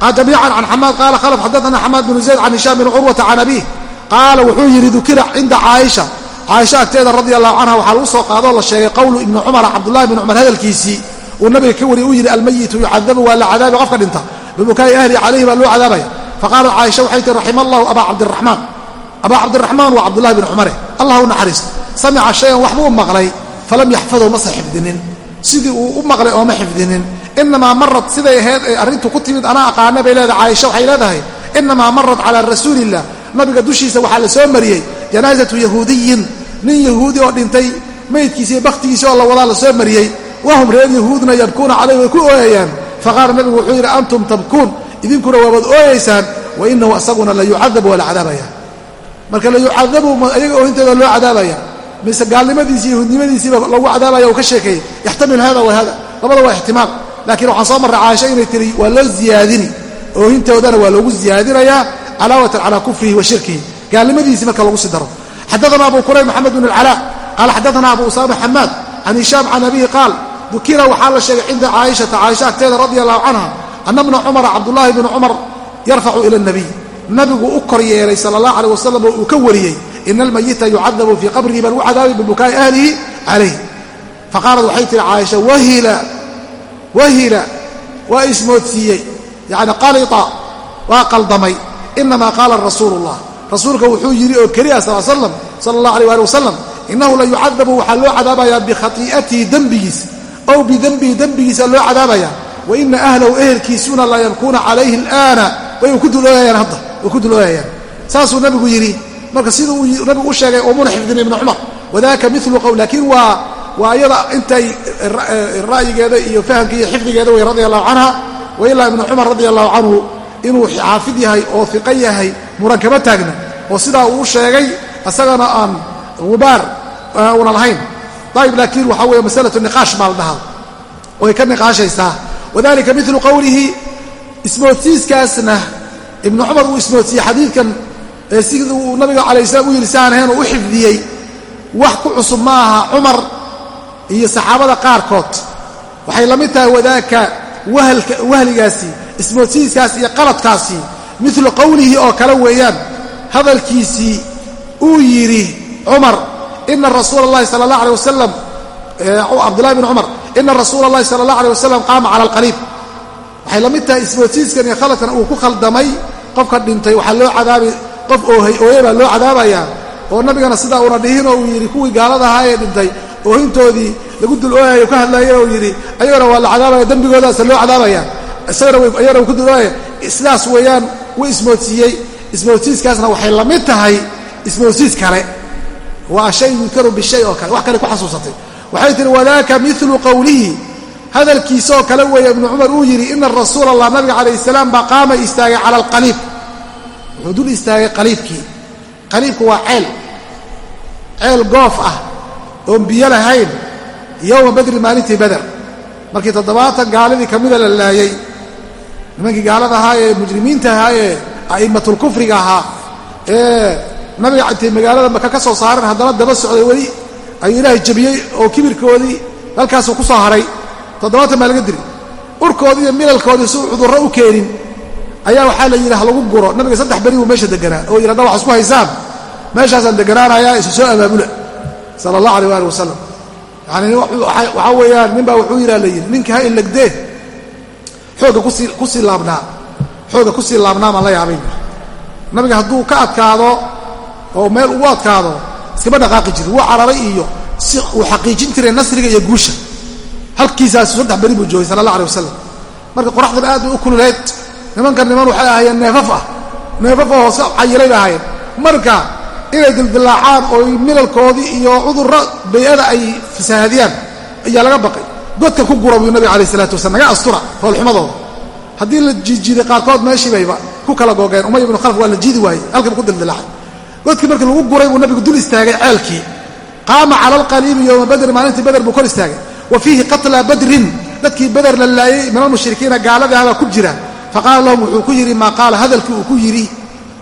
[SPEAKER 1] jamiican can xamaad qaala khalaf xadaana xamaad bnu zayd can hishaam bn curwata can abiih qaala wuxuu yidhi dukira cinda caaisha caaisha agteeda radi allahu canha waxaa lagu soo qaadoo la sheegay qowlu ibni cumara cabdullahi bni cumar hadalkiisii uu nabiga ka wariy uu yidhi almayitu yucadabu waa la cadaabi qofka dhinta bibukaa'i ahli calayhi baa loo cadaabaya faqaalat caaisha waxay tihi raxima allahu abaa cabdiraxmaan abaa cabdiraxmaan waa cabdullahi bni cumare allah u naxariisto samica shayan waxbuu maqlay falam yaxfadhu mase xifdinin sidii uu u maqlay ooma xifdinin inamaa marad siday ahayd ay arrintu ku timid anaa aqaana bay leedahay caaisha waxay leedahay inamaa marad calaa rasuuliillah nabiga dushiisa waxaa la soo mariyey janaasatu yahuudiyin nin yahuudi oo dhintay maydkiisa iyo oo la wadaa la soo mariyey wahum reer yahuudna yabkuuna calayh way ku ooyayaan faqaala nabigu wuxuu yidhi antum tabkuun idinkuna waabaad ooyaysaan wa inahu asaguna la yucadabu waa la cadaabaya marka la yucadabu ayaga oohinteeda loo cadaabaya mise gaalnimadiisi yahuudnimadiisiiba lagu cadaabaya uu ka sheekeeyey yaxtamil hada wa hada labada waa ixtimaal laakiin waxaan soo marray caaisha inay tiri waa loo ziyaadini. Oohintoodana waa loogu ziyaadinayaa calaawatan calaa kufrihi wa shirkihi. Gaalnimadiisii marka lagu sii daro. Xadaana abu kurayb maxamed bn اlcalaa qaala xadaana abu usaama xamaad can hishaam can abihi qaal dukira waxaa la sheegay cinda caaishata caaisha agteeda radia allahu canha ana bna cumara cabdullaahi bni cumar yarfacu ila اnabiy nabigu u kor yeelay sala allah aleh wasalam oo uu ka wariyey ina almayita yucadabu fii qabrihi baa lagu cadaabi bibukaa'i ahlihi calayh faqaalat waxay tihi caaisha wahila wahila waa ismoodsiiyey. Yani qalita waa qaldamay. Inamaa qaala rasuulu اllah rasuulka wuxuu yidhi oo keliya sal slam sala allah alيh ali wasalam inahu la yucadabu waxaa loo cadaabayaa bikhati'atihi dembigiisa ow bidembihi dembigiisa loo cadaabaya. Wa ina ahlahu ehelkiisuna la yabkuuna calayhi alaana. Way ku dulooyayaan hadda way ku dulooyayaan saasuu nabigu yidhi. Marka sida uu nabigu u sheegay oomuna xifdinay ibnu cumar wadaka milu qowl laakiin waa waa iyada intay ra'yigeeda iyo fahamka iyo xifdigeeda way radia allahu canha wa ilaa ibnu cumar radia allahu canhu inuu xaafid yahay oo fiqo yahay muran kama taagna oo sidaa uu sheegay isagana aan gubaar una lahayn. Ayib laakiin waxaa weeye masalatu niqaash baa la dhahaa way ka niqaashaysaa. Wadalika milu qowlihi ismoodsiiskaasna ibnu cumar uu ismoodsiiyey xadiidkan sidii uu nabiga calay slam u yidhi saan ahayn oo u xifdiyey wax ku cusub ma aha cumar iyo saxaabada qaarkood. Waxay la mid tahay wadaagka wahligaasi ismoodsiiskaas iyo qaladkaasi. Midlu qowlihi oo kale weeyaan hadalkiisii uu yidhi cumar ina rasuula allahi sala allah aleh wasalam cabdullahi bin cumar ina rasuula allahi sala allah aleh wasalam qaama cala alqaliib. Waxay la mid tahay ismoodsiiskan iyo khaladkan uu ku khaldamay qofka dhintay waxaa loo cadaabi qof oohay ooye baa loo cadaabayaa oo nabigana sidaa una dhihin oo uu yidhi kuwii gaaladahaa ee dhintay oohintoodii lagu dul ooyayo ka hadlaaya uu yidhi ayagana waa la cadaabaya dembigoodaasa loo cadaabaya. Isagana ku dul ooyaya sidaas weeyaan wuu ismoodsiiyey. Ismoodsiiskaasna waxay la mid tahay ismoodsiis kale. Waa shay yudkaru bishay oo kale. Wax kale ku xasuusatay. Waxay tihi wadaaka milu qowlihi hadalkiisaoo kale weeye ibnu cumar uu yidhi ina rasuula allah nabiga calayh salaam baa qaama istaagay cala alqaliib wuxuu dul istaagay qaliibkii. Qaliibku waa ceel. Ceel goof ah oon biyo lahayn yowma badri maalintii beder markii toddobaatan gaaladii ka mida la laayey nimankii gaalada ahaa ee mujrimiinta ahaa ee a'immatulkufriga ahaa ee nabiga intay magaalada maka ka soo saareen haddana daba socday weli ayuu ilaahay jabiyey oo kibirkoodii halkaasuu ku soo haray. Toddobaatan baa laga diri urkoodii iyo milalkoodii si cudurro u keenin ayaa waxaa la yidhi ha lagu guro. Nabiga saddex beri buu meesha deganaa oo yidhahda wax isku haysaan. Meeshaasaan deganaanayaa isu soo abaabula sala allah aleh waali wasalam yani waxaa weeyaan nin baa wuxuu yidhaa la yidhi ninka ha ilagdee xooga ku sii laabnaa xooga ku sii laabnaa maan la yaabay nabiga hadduu ka adkaado oo meel ugu adkaado iskama dhaqaaqi jirin wuu cararay iyo si uu xaqiijin jiray nasriga iyo guusha. Halkiisaasu saddex beri buu joogay sala allah aleh wasalam marka qoraxdan aad bay u kululeed nimanka niman waxay ahaayeen neefaf ah. Neefaf oo hoose cayilay bay ahaayeen. Marka inay dildilaacaan oo milalkoodii iyo cudurro bay-ada ay fasaahadiyaan ayaa laga baqay. Godka ku gura buu nabiga alayh isalaatu wasalam naga astura foolxumadooda haddii la jiijiiday qaarkood meeshii bayba ku kala googeen umay ibnu khalaf waa la jiidi waayey halkiiba ku dildilaacay godkii markii lagu guray buu nabigu dul istaagay ceelkii. Qaama cala alqaliibi yowma badri maalintii beder buu kor istaagay. Wa fiihi qatla badrin dadkii beder la laayey min almushrikiina gaaladii ku jira. Faqaala lahum wuxuu ku yidhi maa qaala hadalkii uu ku yidhi?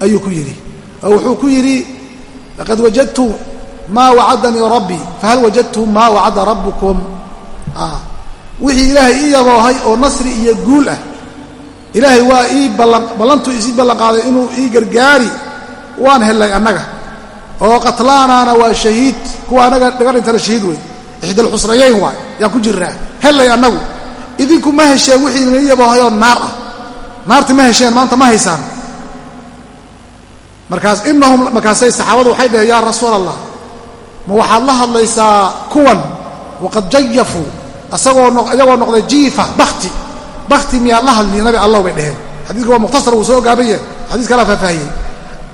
[SPEAKER 1] Ayuu ku yidhi. Oo wuxuu ku yidhi laqad wajadtu maa wacadanii rabbii fahal wajadtum maa wacada rabbukum wixii ilaahay ii yaboohay oo nasri iyo guul ah ilaahay waa ii ballantuu isii ballanqaaday inuu ii gargaari waan hellay annaga oo qatlaanaana waa shahiid kuwa annaga dhaga dhintana shahiid wey ixdalxusrayayn waay yaan ku jirnaa hellay annagu idinku ma hesheen wixii ii yaboohayoo naar ah naarti ma hesheen maanta ma haysaan markaas inahum markaasay saxaabadu waxay dhaheen yaa rasuul allah ma waxaad la hadlaysaa kuwan? Waqad jayafuu asagoo iyagoo noqday jiifa bakti bakti miyaad la hadli nabi allah bay dheheen xadiiska waa mukhtasar wuu soo gaabaye xadiis kalaa faahfaahiyey.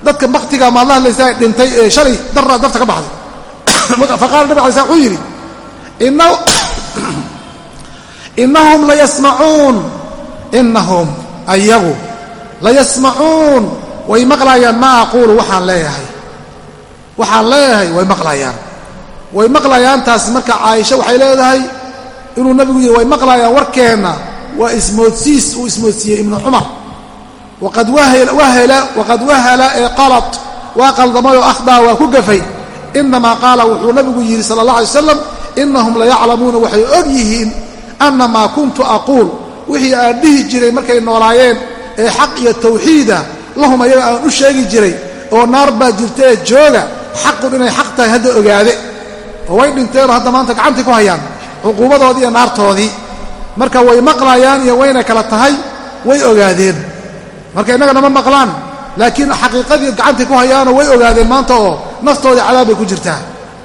[SPEAKER 1] Dadka baktiga maad la hadlaysaa dhintay ee shalay darra darta ka baxday. Faqala nabi alay slam wuxuu yidhi inahum layasmacuun inahum ayagu layasmacuun way maqlayaan maa aquulu waxaan leeyahay. Waxaan leeyahay way maqlayaan. Way maqlayaan taasi marka caaisha waxay leedahay inuu nabigu yihi way maqlayaan warkeenna waa ismoodsiis uu ismoodsiiyey ibnu cumar. Waqad wahala ee qalad waa qaldamayoo akhdaa waa ku gafay. Inamaa qaala wuxuu nabigu yidhi sala allah alay wasalam inahum layaclamuuna waxay og yihiin ana maa kuntu aquul. Wixii aan dhihi jiray markay noolaayeen ee xaq iyo tawxiida lahum ayaga aan u sheegi jiray oo naar baa jirta ee jooga xaqun inay xaq tahay hadda ogaade. Oo way dhinteenoo hadda maanta gacantii ku hayaan cuquubadoodii iyo naartoodii. Marka way maqlayaan iyo wayna kala tahay way ogaadeen. Marka innagana ma maqlaan laakiin xaqiiqadii gacantii ku hayaanoo way ogaadeen maanta oo naftoodii cadaab bay ku jirtaa.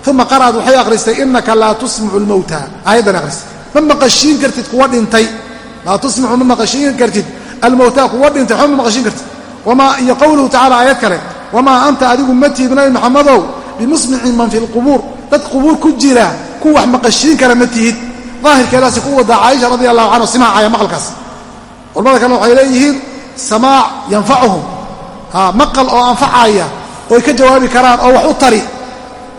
[SPEAKER 1] Uma qara'ad waxay akhristay innaka laa tusmicu lmowta aayaddan akhristay ma maqashiin kartid kuwa dhintay. Laa tusmicu ma maqashiin kartid. Almowtaa kuwa dhintay waxba ma maqashiin kartid wamaa iyo qowluhu tacala aayad kale wamaa anta adigu ma tiib nabi maxamedow bimusmicin man fi lqubuur dad qubuur ku jira ku wax maqashiin kara ma tihid daahirkeedaasi ku wadaa caaisha radi allahu canhu simaacaya maqalkaas culamada kale waxay leeyihiin samaac yanfacuhum maqal oo anfacaya oy ka jawaabi karaan oo wax u tari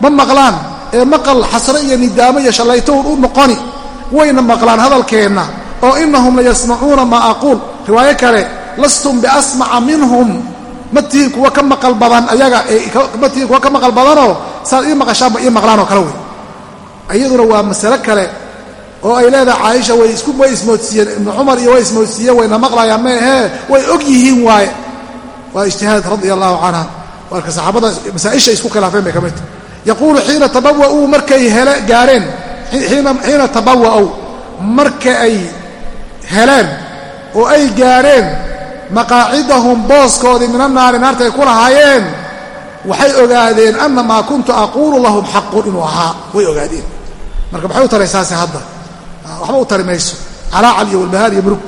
[SPEAKER 1] ma maqlaan ee maqal xasre iyo nidaamo iyo shallaytown u noqoni wayna maqlaan hadalkeenna oo inahum layasmacuuna maa aquul riwaayo kale lastum biasmaca minhum. Ma tihiin kuwa ka maqal badan ayaga ma tihiin kuwa ka maqal badanoo saad ii maqashaanba ii maqlaanoo kale wey iyaduna waa masale kale oo ay leedahay caaisha way isku way ismoodsiiyeen ibnu cumar iyo way ismoodsiiyeen wayna maqlayaan ma ahee way og yihiin waaye. Waa ijtihaad radia allahu canha marka saxaabada masaa'isha isku khilaafeen bay ka mid tahy yaquulu xiina tabawa'uu markay hele gaareen xiina tabawa'ow marka ay heleen oo ay gaareen maqaacidahum booskoodii min annaari naarta ay ku lahaayeen waxay ogaadeen ana maa kuntu aquulu lahum xaqun inuu ahaa. Way ogaadeen. Marka maxay u taraysaase hadda? Waxba u tari mayso. Calaacal iyo walbahaar iyo murug.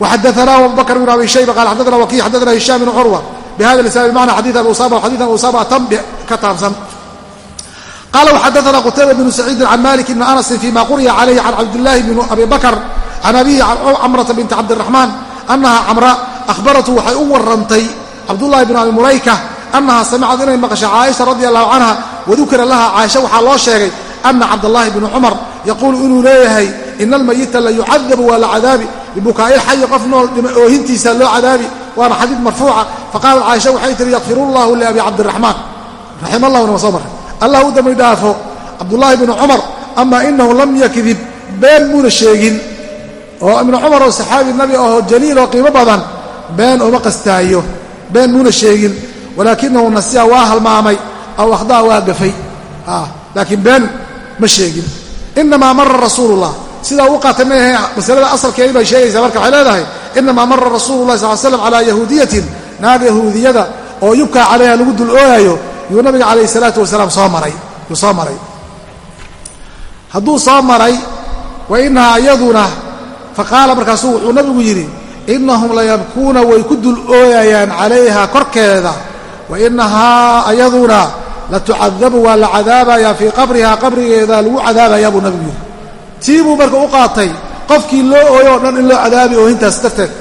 [SPEAKER 1] Waxadaanaa abubakr bn abi shayba qaal xadana waki xadana hishaam bn curwa bihada lisnad bimacna xadii abi usama xadii abi usama tan ka taabsan. Qala وxadana qtayba bn saciidin can malik bni anasin fima quriya calayhi can cabdillaahi bn abi bakr can abihi can camrata binti cabdiraxmaan anaha camra ahbaratu waxay u warantay cabdullahi bn abi mulayka anaha samicad inay maqashay caaisha radi allahu canha wadukira laha caaisha waxaa loo sheegay ana cabdallaahi bni cumar yaquulu inuu leeyahay ina almayita la yucadabu waa la cadaabi bibukaa'i xayi qof nool dhima oohintiisa loo cadaabi waana xadiid marfuuca faqaalat caaisha waxay tihi yakfir llahu liabi cabdiraxmaan raxima allahuna waa soo marray allah u dambi dhaafo cabdullaahi bnu cumar ama inahu lam yakdib been muuna sheegin oo ibnu cumar oo saxaabi nabi been uma qastaayo been muuna sheegin walaakinahu nasiya waa halmaamay aw akhdaa waa gafay. Laakiin been ma sheegin. Inamaa mara rasuulullah. Sidaa u qaatay maahe masalada asalkeedii bay sheegaysaa marka waxay leedahay inamaa mara rasuulu llahi sal slam calaa yahuudiyatin naag yahuudiyada oo yubkaa calayha lagu dul ooyayo yuu nabiga calayhi salaatu wasalaam soo maray yuu soo maray. Hadduu soo maray wa inahaa iyaduna faqaala markaasuu wuxuu nabigu yidhi inahum layabkuuna way ku dul ooyayaan calayha korkeeda. Wa inahaa ayaduna latucadabu waa la cadaabayaa fii qabrihaa qabrigeeda lagu cadaabayaa buu nabigu yidhi. Tii buu marka u qaatay qofkii loo ooyo o dhan in loo cadaabi oohintaas darteed.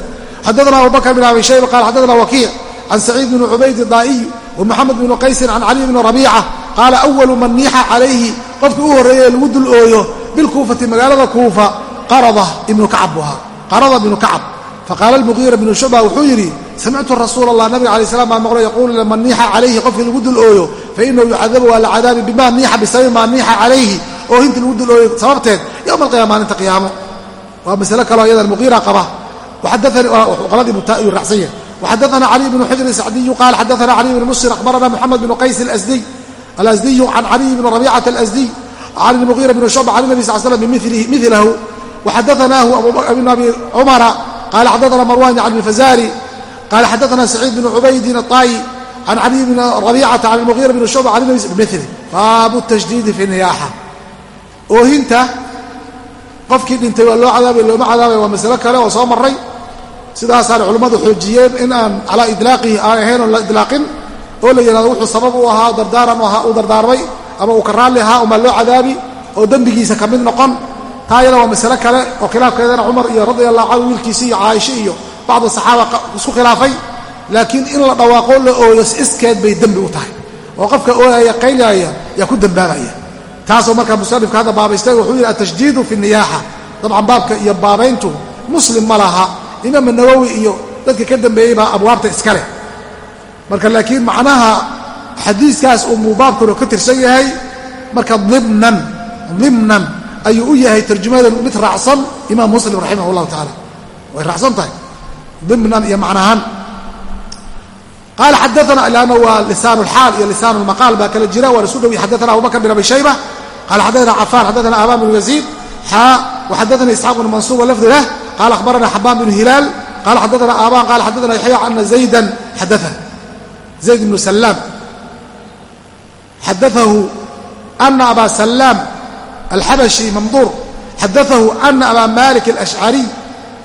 [SPEAKER 1] Xaddaana abubakr bin abi shayba qaal xaddaana wakiic can saciid bni cubayd daa'iy wa moxamed bni qaysin can cali bni rabiica qaala awalu man niixa calayhi qofkii u horreeyey lagu dul ooyo bilkuufati magaalada kuufa qarada ibnu kacab buu ahaa. Qarada ibnu kacab faqaala almuqiira bnu shuba wuxuu yidhi samictu rasuula allah nabiga alay slam baa maqlo yaquulu liman niixa calayhi qofkii lagu dul ooyo fa inahu yucadabu waa la cadaabi bimaa niixa bisababi maa niixa calayhi oohintii lagu dul ooyo sababteed yowma alqiyama maalinta qiyaamo waa masale kaloo ayadan muqiira qaba qoladii mutaa iyuu raacsan yahay waxadaana caliy bnu xujr sacdiyu qaal xadaana caliy bn musir ahbarana moxamed bnu qays asdiy alasdiyu can caliy bni rabiicata alasdiy can ilmuqiira bn shuba can nabi sal slm bimilihi milahu waxadaanaahu ibnu abi cumara qala xadana marwan can اlfazari qala xadana saciid bn cubaydin aay can cali bn rabicata can muira bn shuba an bimili baabu tashdiidi fi niyaaxa oohinta qofkii dhintay waa loo cadaabay looma cadaabay waa masalo kale oo soo maray sidaasaan culummadu xoojiyeen in aan calaa idlaaqihi aan ahayn oon la idlaaqin oo la yidhahdo wuxuu sabab u ahaa dardaaran u dardaarmay ama uu ka raalli ahaa umaa loo cadaabi oo dembigiisa ka mid noqon taa iyada waa masale kale oo khilaafkeedana cumar iyo radia allahu canhu wiilkiisi iyo caaisho iyo bacdu saxaaba isku khilaafay laakiin in la dhawaaqo la ooyo iskeed bay dembi u tahay. Oo qofka ooyaya qaylyaya yaa ku dembaabaya taasoo markaa musanifka hadda baabaystay wuxuu yidhi atashdiidu fi niyaaxa. Dabcan baabka iyo baabayntu muslim ma laha imaam nawowi iyo dadka ka dambeeyey baa abwaabta iska leh. Marka laakiin macnaha xadiiskaas uu mubaabkuna ka tirsan yahay marka dimnan dimnan ayuu u yahay tarjumadan mid raacsan imaam muslim raximah llahu tacaala. Way raacsan tahay. Dimnan iyo macnahaan qaal xadaana lanna waa lisaan اlxaal iyo lisaan اlmaqaal baa kala jira. Waa lasu dhowi xadaana abubakr bin abi shayba. Qala xadaana cafan xadaana aban bnu yaziid. Xaa waxadaana isxaaq bn mansuur walafdi lah qala akhbarana xabaan bnu hilaal. Qala xadaana aban qala xadaana yaxya ana zaydan xadaa zayd bnu salaam xadaahu ana aba salaam alxabashi mamduur xadaahu ana aba malik alashcariy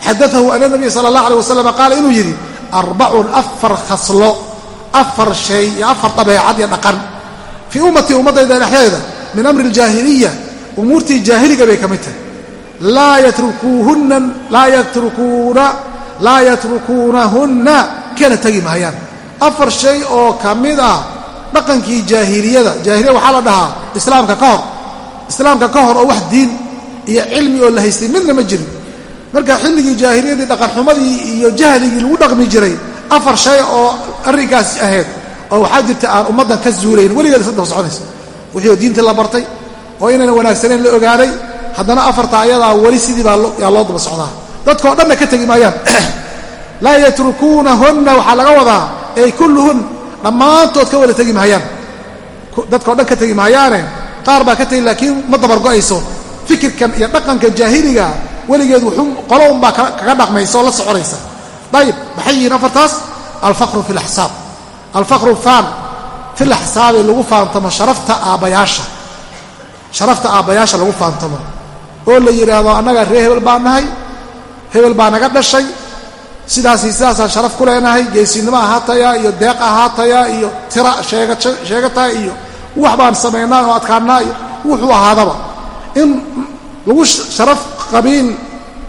[SPEAKER 1] xadaahu ana nabiy sala allah alيh wasalam qaala inuu yidhi arbacun afar khaslo afar shay iyo afar dabeecad iyo dhaqan fii ummatii ummaddayda dhexdeeda min amri aljaahiliya umuurtii jaahiliga bay ka mid tahay laa yatrukuunahunna kana tegi maayaan afar shay oo ka mid ah dhaqankii jaahiliyada jaahiliya waxaa la dhahaa islaamka ka islaamka ka hor oo wax diin iyo cilmi oo la haystay midna ma jirin. Marka xilligii jaahiliyadii dhaqanxumadii iyo jahligii lagu dhaqmi jiray afar shay oo arrinkaas ahayd oo waxaa jirta aan ummaddan ka zuulayn weligeed isla daba soconaysa wixii diintii la bartay oo inayna wanaagsanayn la ogaaday haddana afarta ayadaa weli sidii baa yaa loo daba socdaa. Dadkao dhanna ka tegi maayaan. Laa yatrukuunahunna waxaa laga wadaa ay kulluhun dhammaantood ka wada tegi maayaan. Dadkao dhan ka tegi maayaane qaar baa ka tegi laakiin ma dabargo'ayso fikirkan iyo dhaqanka jaahiliga weligeed wuxuu qolo unbaa kaga dhaqmaysa oo la soconaysa. Dayib maxay yihiin afartaas? Alfaqru fi laxsaab alfaqru faan fi laxsaabi lagu faantamo sharafta aabbayaasha sharafta aabbayaasha lagu faantamo. Oo la yidhaahdo annaga ree hebel baa nahay hebel baa naga dhashay. Sidaasi sidaasaan sharaf ku leenahay geesinimo ahaataya iyo deeq ahaataya iyo tira sheegataa iyo wax baan samaynaa oo adkaannaa wuxuu ahaadaba in lagu sharaf qabiil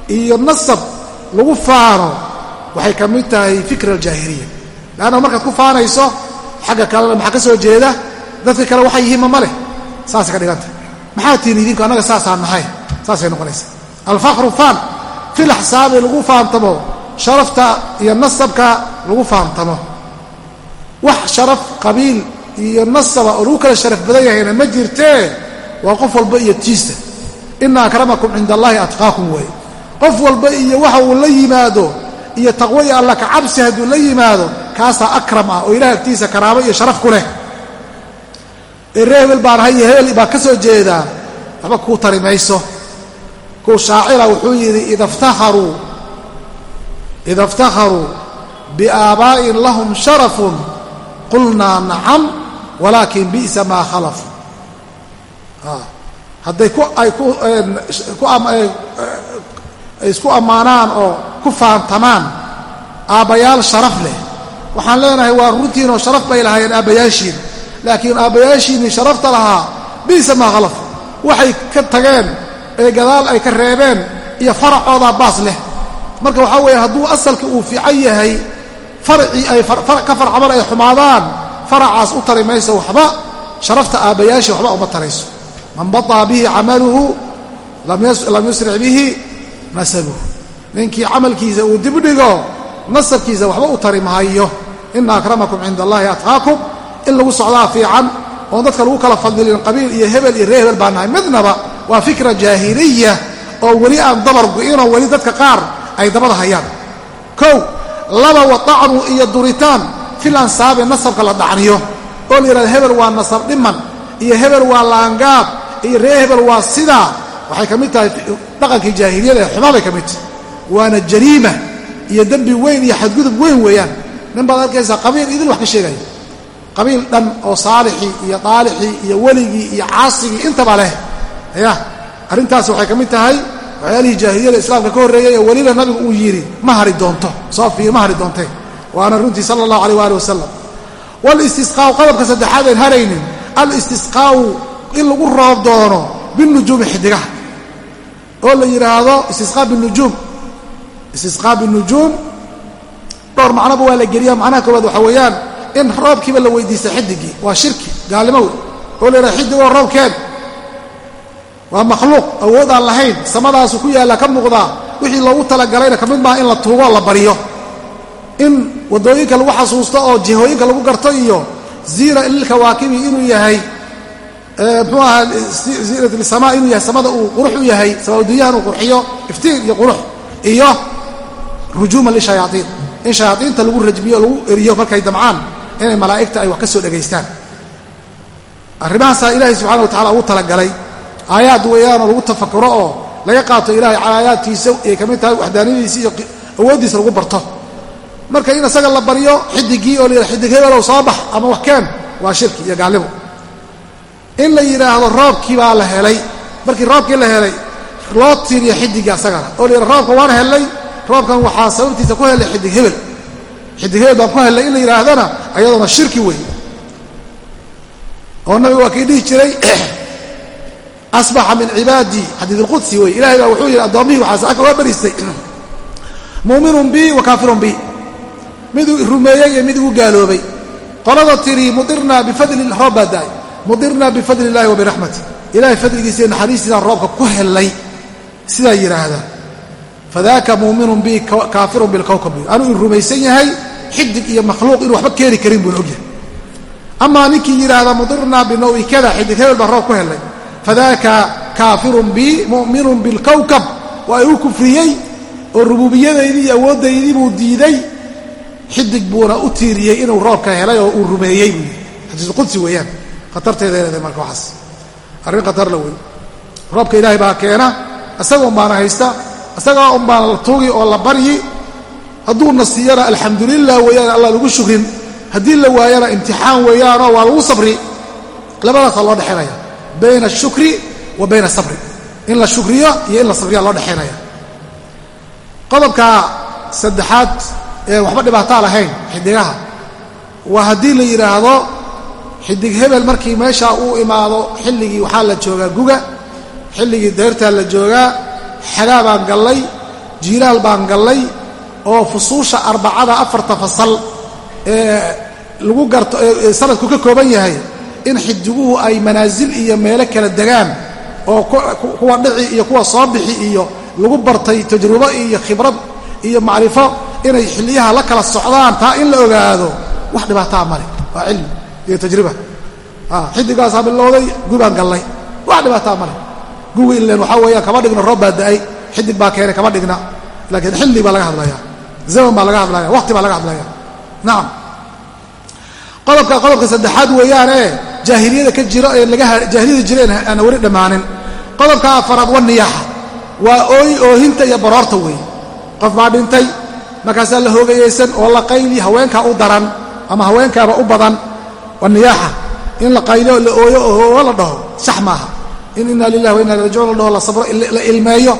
[SPEAKER 1] iyo nasab lagu faano waxay ka mid tahay fikra aljaahiliya. Leanna markaad ku faanayso xagga kalena maxaa ka soo jeeda? Dadka kale waxay yihiinma ma leh. Saasay ka dhiganta. Maxaa tihin idinku annaga saasaan nahay? Saasay noqonaysa. Alfaqru faan fil axsaabi lagu faantamo sharafta iyo nasabka lagu faantamo. Wax sharaf qabiil iyo nasaba oo lagu kala sharaf badan yahayna ma jirtee waa qof walba iyo tiisa. Ina akramakum cinda allaahi atqaakum weeye qof walba iyo waxa uu la yimaado iyo taqwo iyo alla kacabsi hadduu la yimaado kaasaa akram ah oo ilaah agtiisa karaamo iyo sharaf ku leh. Ee ree hebel baan ahay iyo hebel baa ka soo jeedaa waxba kuu tari mayso. Kuu shaacira wuxuu yidhi ida iftakharuu biaabaa'in lahum sharafun qulnaa nacam walaakin bi'sa maa khalafu hadday isku ammaanaan oo ku faantamaan aabbayaal sharaf leh waxaan leenahay waa runtiinoo sharaf bay lahaayeen aabbayaashiin laakiin aabbayaashiinnii sharafta lahaa bi'sa maa khalafu waxay ka tageen ee gadaal ay ka reebeen iyo faracoodaa baas leh marka waxaa weeye hadduu asalka uu fiican yahay farcii ay ka farcaban ay xumaadaan faracaas u tari mayso waxba sharafta aabbayaashii waxba uma tarayso. Man baطaa bihi camaluhu lam yusric bihi nasabuhu ninkii camalkiisa uu dibdhigo nasabkiisa waxba u tari maayo ina akramakum cinda allahi atqaakum. In lagu socdaa fiican oon dadka lagu kala fadilin qabiil iyo hebel iyo ree hebel baa nahay midnaba waa fikra jaahiliya oo weli aan dabar gu'inoo weli dadka qaar ay dabada hayaan. Kow laba wadacnu iyo duritaan fil ansaabi nasabka la dhacniyo. Oo la yidhahdo hebel waa nasab dhiman iyo hebel waa laangaab iyo ree hebel waa sidaa waxay ka mid tahay dhaqankii jaahiliyada ee xumaa bay ka mid. Tahay waana jariima iyo dembi weyn iyo xadgudub weyn weeyaan. Nin baad arkaysaa qabiil idin wax ka sheegaya qabiil dhan oo saalixii iyo daalixii iyo weligii iyo caasigii intaba leh. Ya arrintaas waxay ka mid tahay waxyaalihii jaahiliyada islaamka ka horreeyay ee weliba nabigu uu yidhi ma hari doonto. Soo fiir ma hari doontee waana runtii sala allahu aleyh waali wasalam walistisqaau qodobka saddexaad een haraynin alistisqaau in lagu roob doono binujuumi xidigaha. Oo la yidhaahdo istisqaa binujuum istisqaa binujuum dhowr macnoba waa la geliya macnaha koowaad waxaa weeyaan in roobkiiba la weydiista xidigii waa shirki gaalnimo wey oo la yidhaha xidigoo roobkeed. Waa makhluuq awood aan lahayn samadaasu ku yaalla ka muuqdaa wixii loogu talagalayna ka mid maaha in la tuugo la baryo in waddooyinka lagu xasuusto oo jihooyinka lagu garto iyo ziina lilkawaakibi inuu yahay muxuu ahaa ziinat lisamaa inuu yahay samada uu qurux u yahay samaaduunyahan uu qurxiyo iftiin iyo qurux iyo rujuuman lishayaaiin in shayaaiinta lagu rajmiyo lagu eriyo markay damcaan inay malaa'igta ay wax ka soo dhegaystaan. Arrimahaasaa ilaahay subxana wa tacala ugu talagalay. Aayaad weeyaanoo lagu tafakuro oo laga qaato ilaahay aayaadkiisa ay ka mid tahay waxdaaniyadiisa iyo awooddiisa lagu barto marka in isaga la baryo xidigii oo la xidig hebelow soo bax ama wax keen waa shirki iyo gaalnimo in la yidhaahdo roobkii baa la helay markii roobkii la helay loo tiiriyo xidigii asagana. Oo la roobka waan helay roobkan waxaa sababtiisa ku helay xidig hebel. Xidig hebel baan ku helay in la yidhaahdana ayadoona shirki weeye oo nabiga waa kii dhihi jiray asbaxa min cibaadii xadiid اlqudsi wey ilahay baa wuxuu yidhi addoommihii waxaa saaka waa bariistay. Muuminun bi wa kaafirun bi miduu rumeeyey iyo mid igu gaaloobay. Qolada tiri mudirnaa bifadli roob baa daay. Mudirnaa bifadli illahi wa ilahay fadligiisa iyo roobka ku hellay. Sidaa yidhaahda fadaaka muuminun bi kaafirun bilkowkab anuu in rumaysan yahay xidig iyo makhluuq inuu waxba keeni karin buuna ogyahay amaa ninkii yidhaahda mudirnaa binawi kada xidig hebel baa roob ku hellay. Fadaaka kaafirun bi mu'minun bilkowkab waa igu kufriyey oo rububiyadaydii iyo awooddaydii buu diiday xidig buuna u tiiriyey inuu roobka helay oo uu rumeeyey buu yidhi. Xadiisulqudsi weeyaan. Khatarteeda leedahay marka waxaas. Arrin khatarla wey roobka ilaahay baa keena. Isaga un baana haysta isagaa un baana la tuugi oo la baryi hadduuna siiyana alxamdulilah weeyaan allah lagu shukrin. Haddii la waayana imtixaan weeyaanoo waa lagu sabri. Labadaasaa loo dhexaynaya bayna ashukri wa bayna asabri in la shukriyo iyo in la sabriya loo dhexaynaya qodobka saddexaad ee waxba dhibaataa lahayn xidigaha. Waa haddii la yidhaahdo xidig hebel markii meeshaa uu imaado xilligii waxaa la joogaa guga xilligii deyrtaa la joogaa xagaa baan gallay jiilaal baan gallay oo fusuusha arbacada afarta fasal ee lagu garto ee sanadku ka kooban yahay in xidiguhu ay manaasil iyo meelo kala degaan oo kuwa dhici iyo kuwa soo bixi iyo lagu bartay tajrubo iyo khibrad iyo macrifo inay xilliyaha la kala socdaan taa in la ogaado wax dhibaataa male waa cilmi iyo tajriba. Xidigaasaa bilowday gubaan gallay. Wax dhibaataa male gugi ilen waxaa weeyaan kama dhigno roob baa da'ay. Xidig baa keenay kama dhigna. Laakiin xilli baa laga hadlaya zaman baa laga hadlaya waqti baa laga hadlaya nacam qodobka qodobka saddexaad weeyaane jaahiliyada ka jiro ee jaahiliyada jireen aan weli dhammaanin. Qodobka afaraad wa waa ooy oohinta iyo baroorta weeye. Qof baa dhintay markaasaa la hoogayaysan oo la qayli haweenkaa u daran ama haweenkaaba u badan wa niyaaxa. In la qayliyo la ooyo oo la dhaho sax maaha. In inna lilahi wa inna ilay rajiun la dhaho la sabro la ilmeeyo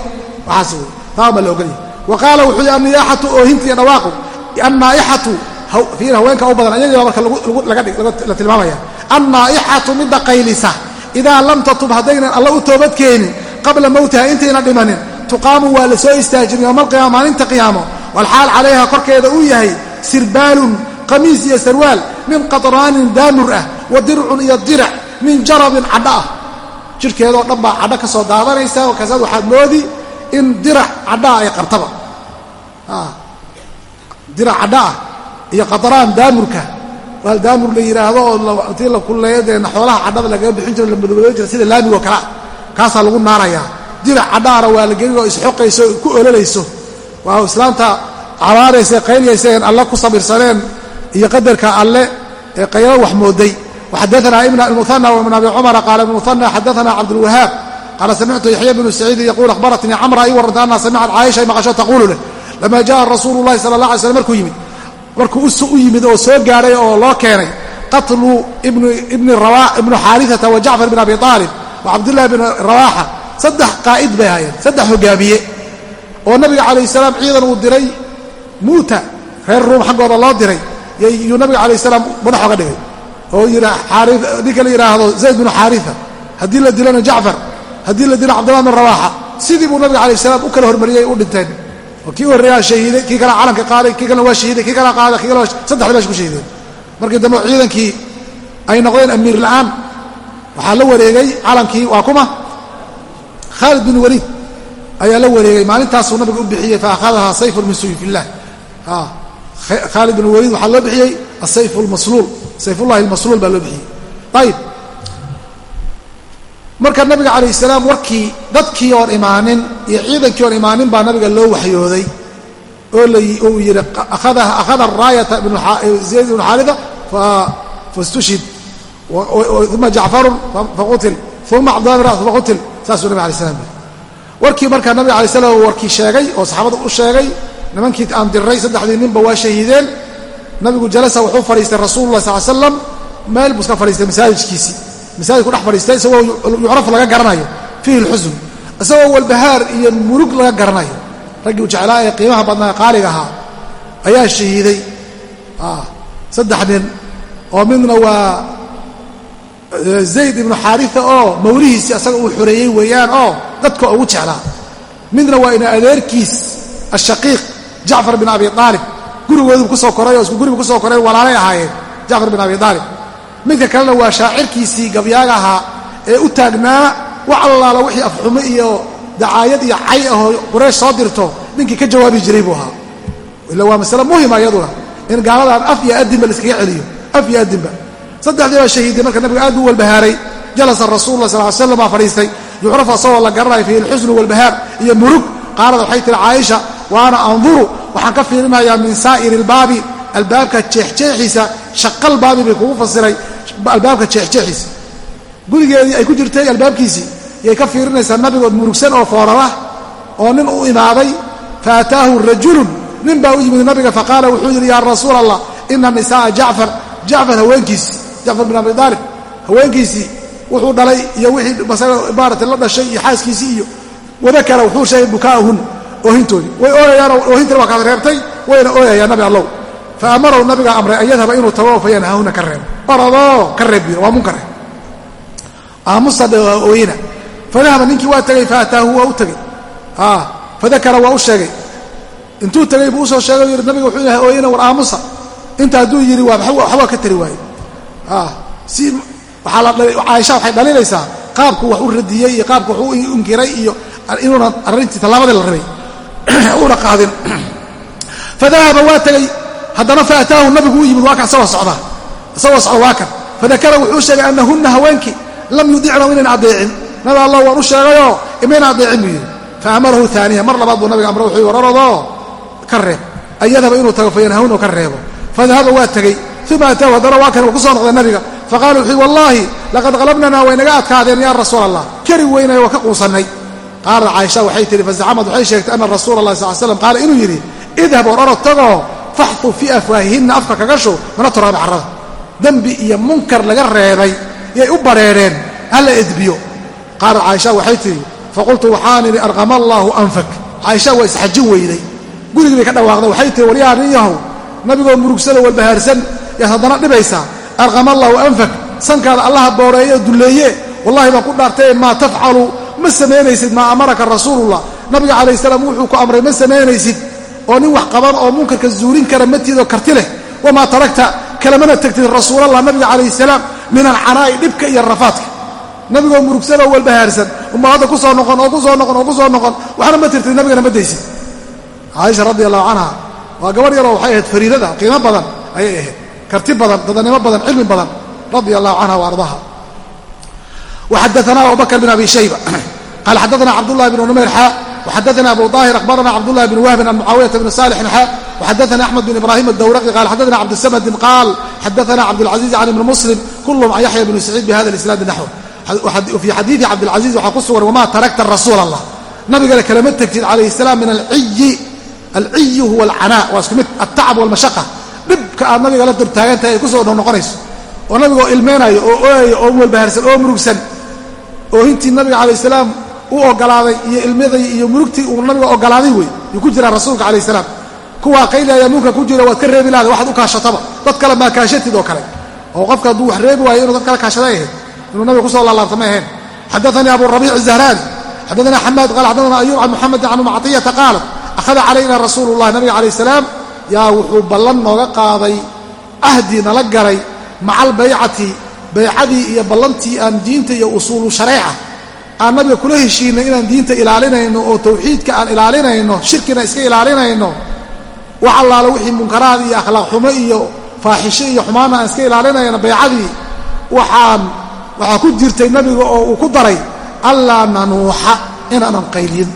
[SPEAKER 1] waxaas wey taa la ogolyahay wa qaala wuxuu yihi anniyaaxatu oohinta iyo dhawaaqu annaaixatu fiir haweenka u badan ayagii baa marka la tilmaamaya. Annaa'ixatu midda qaylisa. Idaa lam tatub haddaynan alla u toobadkeenin qabla mowtiha intayna dhimanin tuqaamu waa la soo istaajin yowma alqiyaama maalinta qiyaamo walxaal calayha korkeeda uu yahay sirbaalun qamiis iyo sarwaal min qadraanin daamur ah wa dircun iyo dirac min jarabin cadho ah jidhkeedoo dhan baa cadho ka soo daadanaysa markaasaad waxaad moodi in dirac cadhaa ay qabtaba dirac cadho ah iyo qadraan daamurka waal daamur la yidhaahdo oo intii la kulleeyo deena xoolaha cadhada lagaga bixin jiro la madoobeyn jira sida laamigoo kalea kaasaa lagu naarayaa dirac cadhaana waa la gelin oo isxoqayso ku ololayso waa islaamta cabaaraysa qaylyaysaen alle ku sabirsaneen iyo qadarka alle ee qaylo wax mooday. Waxadaana ibn muana ibn abi cumara qaala ibn muana xadaana cabdulwahaab qaala samictu yaxya bnu saciidin yaquul akhbaratnii camra ii warranta anha samicat caaisha maqasho taquulu leh lama jaءa rasuulu llahi sala allah alay slam markuu yimid markuu u yimid oo soo gaadhay oo loo keenay qatlu ibnu xaariata wa jacfar bin abi aalib wa cabdullahi bin rawaaxa. Saddex qaa'id bay ahaayeen saddex hogaamiye oo nabiga calayh salaam ciidan uu diray muuta reer ruum xaggooda loo diray yuu nabiga calayh salaam madax oga dhigay oo ninka la yidhaahdo zayd binu xaaria haddii la dilona jacfar haddii la dilo cabdullah bin rawaaxa sidii buu nabiga calayh salaam u kala hormariyey u dhinteen. Kii horreeyaa shahiiday kii kale calanka qaaday kii kalena waa shahiiday kii kala qaaday kii kale saddexda meesha ku shahiideen. Markii dambe ciidankii ay noqdeen amiir la'aan waxaa la wareegay calankii waa kuma khaalid bin waliid ayaa la wareegay. Maalintaasuu nabiga u bixiyey fa akhadahaa sayfun min suyuf illah khaalid bin waliid waxaa loo bixiyey asayf lmasluul sayfullahi almasluul baa loo bixiyey. Ayib marka nabiga calayh salaam warkii dadkii oon imaanin iyo ciidankii oon imaanin baa nabiga loo waxyooday. Oo uu yidhi akhada raayata zayd ibnu xaaria fastushid uma jacfarun faqutil uma cabdullah faqutil saasuu nabig alay slam yiri warkii markaa nabiga alay slam warkii sheegay oo saxaabada u sheegay nimankii aan diray saddexdii ninba waa shahiideen. Nabigu jalasa wuxuu fadhiistay rasuulullah sal slam meel buu iska fadhiistay masaajidkiisii masaajidku dhex fadhiistay isagoo yucraf laga garanayo fiihi lxusn isagoo walbahaar iyo murug laga garanayo. Raggii u jeclaa ee qiimaha badnaa qaaliga ahaa ayaa shahiiday. Saddex nin oo midna waa zayd ibnu xaaria oo mawlihiisii asaga uu xoreeyey weeyaan oo dadka ugu jeclaa. Midna waa ina adeerkiis ashaqiiq jacfar bin abi aalib gurigoodu ku soo koray oo isku guriga ku soo koray walaalay ahaayeen jacfar bin abi aalib midka kalena waa shaacirkiisii gabyaaga ahaa ee u taagnaa wax allaala wixii afxumo iyo dacaayad iyo cay ahoo quraysh soo dirto ninkii ka jawaabi jiray buu ahaa. Ila waa masale muhima iyaduna in gaaladan af iyo adinba laiskaga celiyo af iyo adinba saddexdii baa shahiiday marka nabiga aad buu walbahaaray jalasa rasuulula sal l slam baa fadhiistay yucrafu asagoo la garanayo fiihi lxusnu walbahaar iyo murug. Qaalad waxay tihi caaisha wa ana anduru waxaan ka fiirinayaa min saa'iri ilbaabi albaabka jeexjeexiisa shaqal baabi bay kugu fasiray. Albaabka jeexjeexiisa. Gurigeedii ay ku jirtay albaabkiisii yay ka fiirinaysaa nabigood murugsan oo foorara oo nin u imaaday fa ataahu rajulun. Nin baa u yimid nabiga faqaala wuxuu yidhi yaa rasuul allah ina nisaa'a jacfar. Jacfar haweenkiisii jacfar bin abi aalib haweenkiisii wuxuu dhalay iyo wixii maarata la dhashay iyo xaaskiisii iyo wadakara wuxuu sheegay bukaa'ahun oohintoodii way ooyayaanoo oohintana waa kaad reebtay wayna ooyayaan nabi allow. Fa amarahu nabigaa amray an yadhaba inuu tago fa yanhahuna ka reebo oradoo ka reeb waa munkare aamusadhe ooyina fadahaba ninkii waa tegey faataahu waa u tegey fadakara waa u sheegay. Intuu tegey buu u soo sheegay yidhi nabiga wuxuu yahay ooyina war aamusa. Inta hadduu yidhi waxbaa ka tari waaye. Si caaisha waxay dhalinaysaa qaabku wax u radiyey iyo qaabku wax u inkiray iyo inuuna arrintii tallaabadii la rabay. Uuna qaadin. Fadahaba waa tegey haddana faataahu nabigu u yimid waa isagoo socda isagoo socda waa fadakara wuxuu sheegay anahunna haweenkii lam yudicnahu inayn addeecin. Nabi allah waan u sheegayoo imayna adeecin buu yidhi. Fa amarahu aaniya mar labaad buu nabiga amre wuxuu wararodoo ka reeb. An yadhaba inuu tago fayanhawnu ka reebo. Fadahaba waa tegey uma ataahu haddana waa kan ku soo noqday nabiga faqala wuxuu wallaahi laqad qalabnanaa way naga adkaadeen ya rasuul allah kari weynay waa ka quusannay qaalat caaisha waxay tihi fazacamad waxay sheegtay ana rasuula allahi sal slam qaala inuu yidhi idhab or orod tagoo faxtu fii afwaahihinna afka kaga shu mina turaabi carrada dembi iyo munkar laga reebay yay u bareereen hala edbiyo qaalat caaisha waxay tihi faqultu waxaan idhi arqama allaahu anfak caaisha waa isxajin weyday gurigii bay ka dhawaaqday waxay tihi waryaa nin yahow nabigoo murugsada walbahaarsan yaad haddana dhibaysaa arqama allaahu anfak. Sankaada allaha booreeye dulleeye wallahi baan ku dhaartaye maa tafcalu? Ma samaynaysid? Maa amaraka rasuulullah? Nabiga calayh salaam wuxuu ku amray ma samaynaysid? Oo nin wax qaban oo munkarka zuulin kara matiidoo karti leh. Wamaa tarakta? Kalamana tegtid rasuulallah nabiga calayh salaam min alcanaa'i dhibka iyo rafaadka. Nabigoo murugsanoo walbahaarsan. Uma hadda ku soo noqon oo ku soo noqon oo ku soo noqon waxna ma tirtid nabigana ma daysid. Caaisha radi allahu canha waa gabadh yaroo waxay ahayd fariidada qiimo badan ayay ahayd karti badan dadanimo badan cilmi badan radia allahu canha wa ardaha وxadثna abubakr بن abi shayba qal xadثna cabdالlahi بن numayr xa وxadثna abu طاhir أخbarna cabdالlahi بن whbin an mucaawiyaةa بn صالحin xa وxadثna أحmed بن ibrahim الdwrqi qal xadثna cabdالsmdin qaal xadثna cabdالعaزيز عن ibn msلم kulhm can yaحya بn سacيid bhada الإsناad naxو fii xadiiثi cabdالعaزيز waxaa ku sugan wma tarakta rasuul الlah nabigana kalama tegtid calayh السلام min alciyi alciyi huwa alcanaa waa isku mid altacab wاlmashaqa dhibka aad nabiga la durtaagantahay ay ku soo noqonayso. Oo nabigoo ilmeynayo oo ooyayo oo walbaharsan oo murugsan oohintii nabiga calayh salaam u ogolaaday iyo ilmadii iyo murugtii uu nabiga ogolaaday wey yuu ku jiraa rasuulka calayh salaam. Kuwaa qaylaya munkar ku jira waad ka reebi lahada waxaad u kaashataba. Dad kale maa kaashatid oo kale. Oo qofka hadduu wax reebi waayo inuu dad kale kaashaday ahayd inuu nabiga ku soo laalaabta may ahayn. Xadaanii abu rabiic zahraani xadaana xamaad qaal xadaana ayuub can muxamedin can macطiyata qaalat akhada calayna rasuulu llahi nabiga calayh salaam yaa wuxuu ballan nooga qaaday ahdi nala garay maca albaycati baycadii iyo ballantii aan diinta iyo usuulu shareeca. Aan nabiga kula heshiinay inaan diinta ilaalinayno oo tawxiidka aan ilaalinayno shirkina iska ilaalinayno. Wax allaala wixii munkaraad iyo akhlaaq xumo iyo faaxisho iyo xumaana aan iska ilaalinayno baycadii. Waxaan waxaa ku jirtay nabiga oo uu ku daray allaa nanuuxa inaanan qaylin.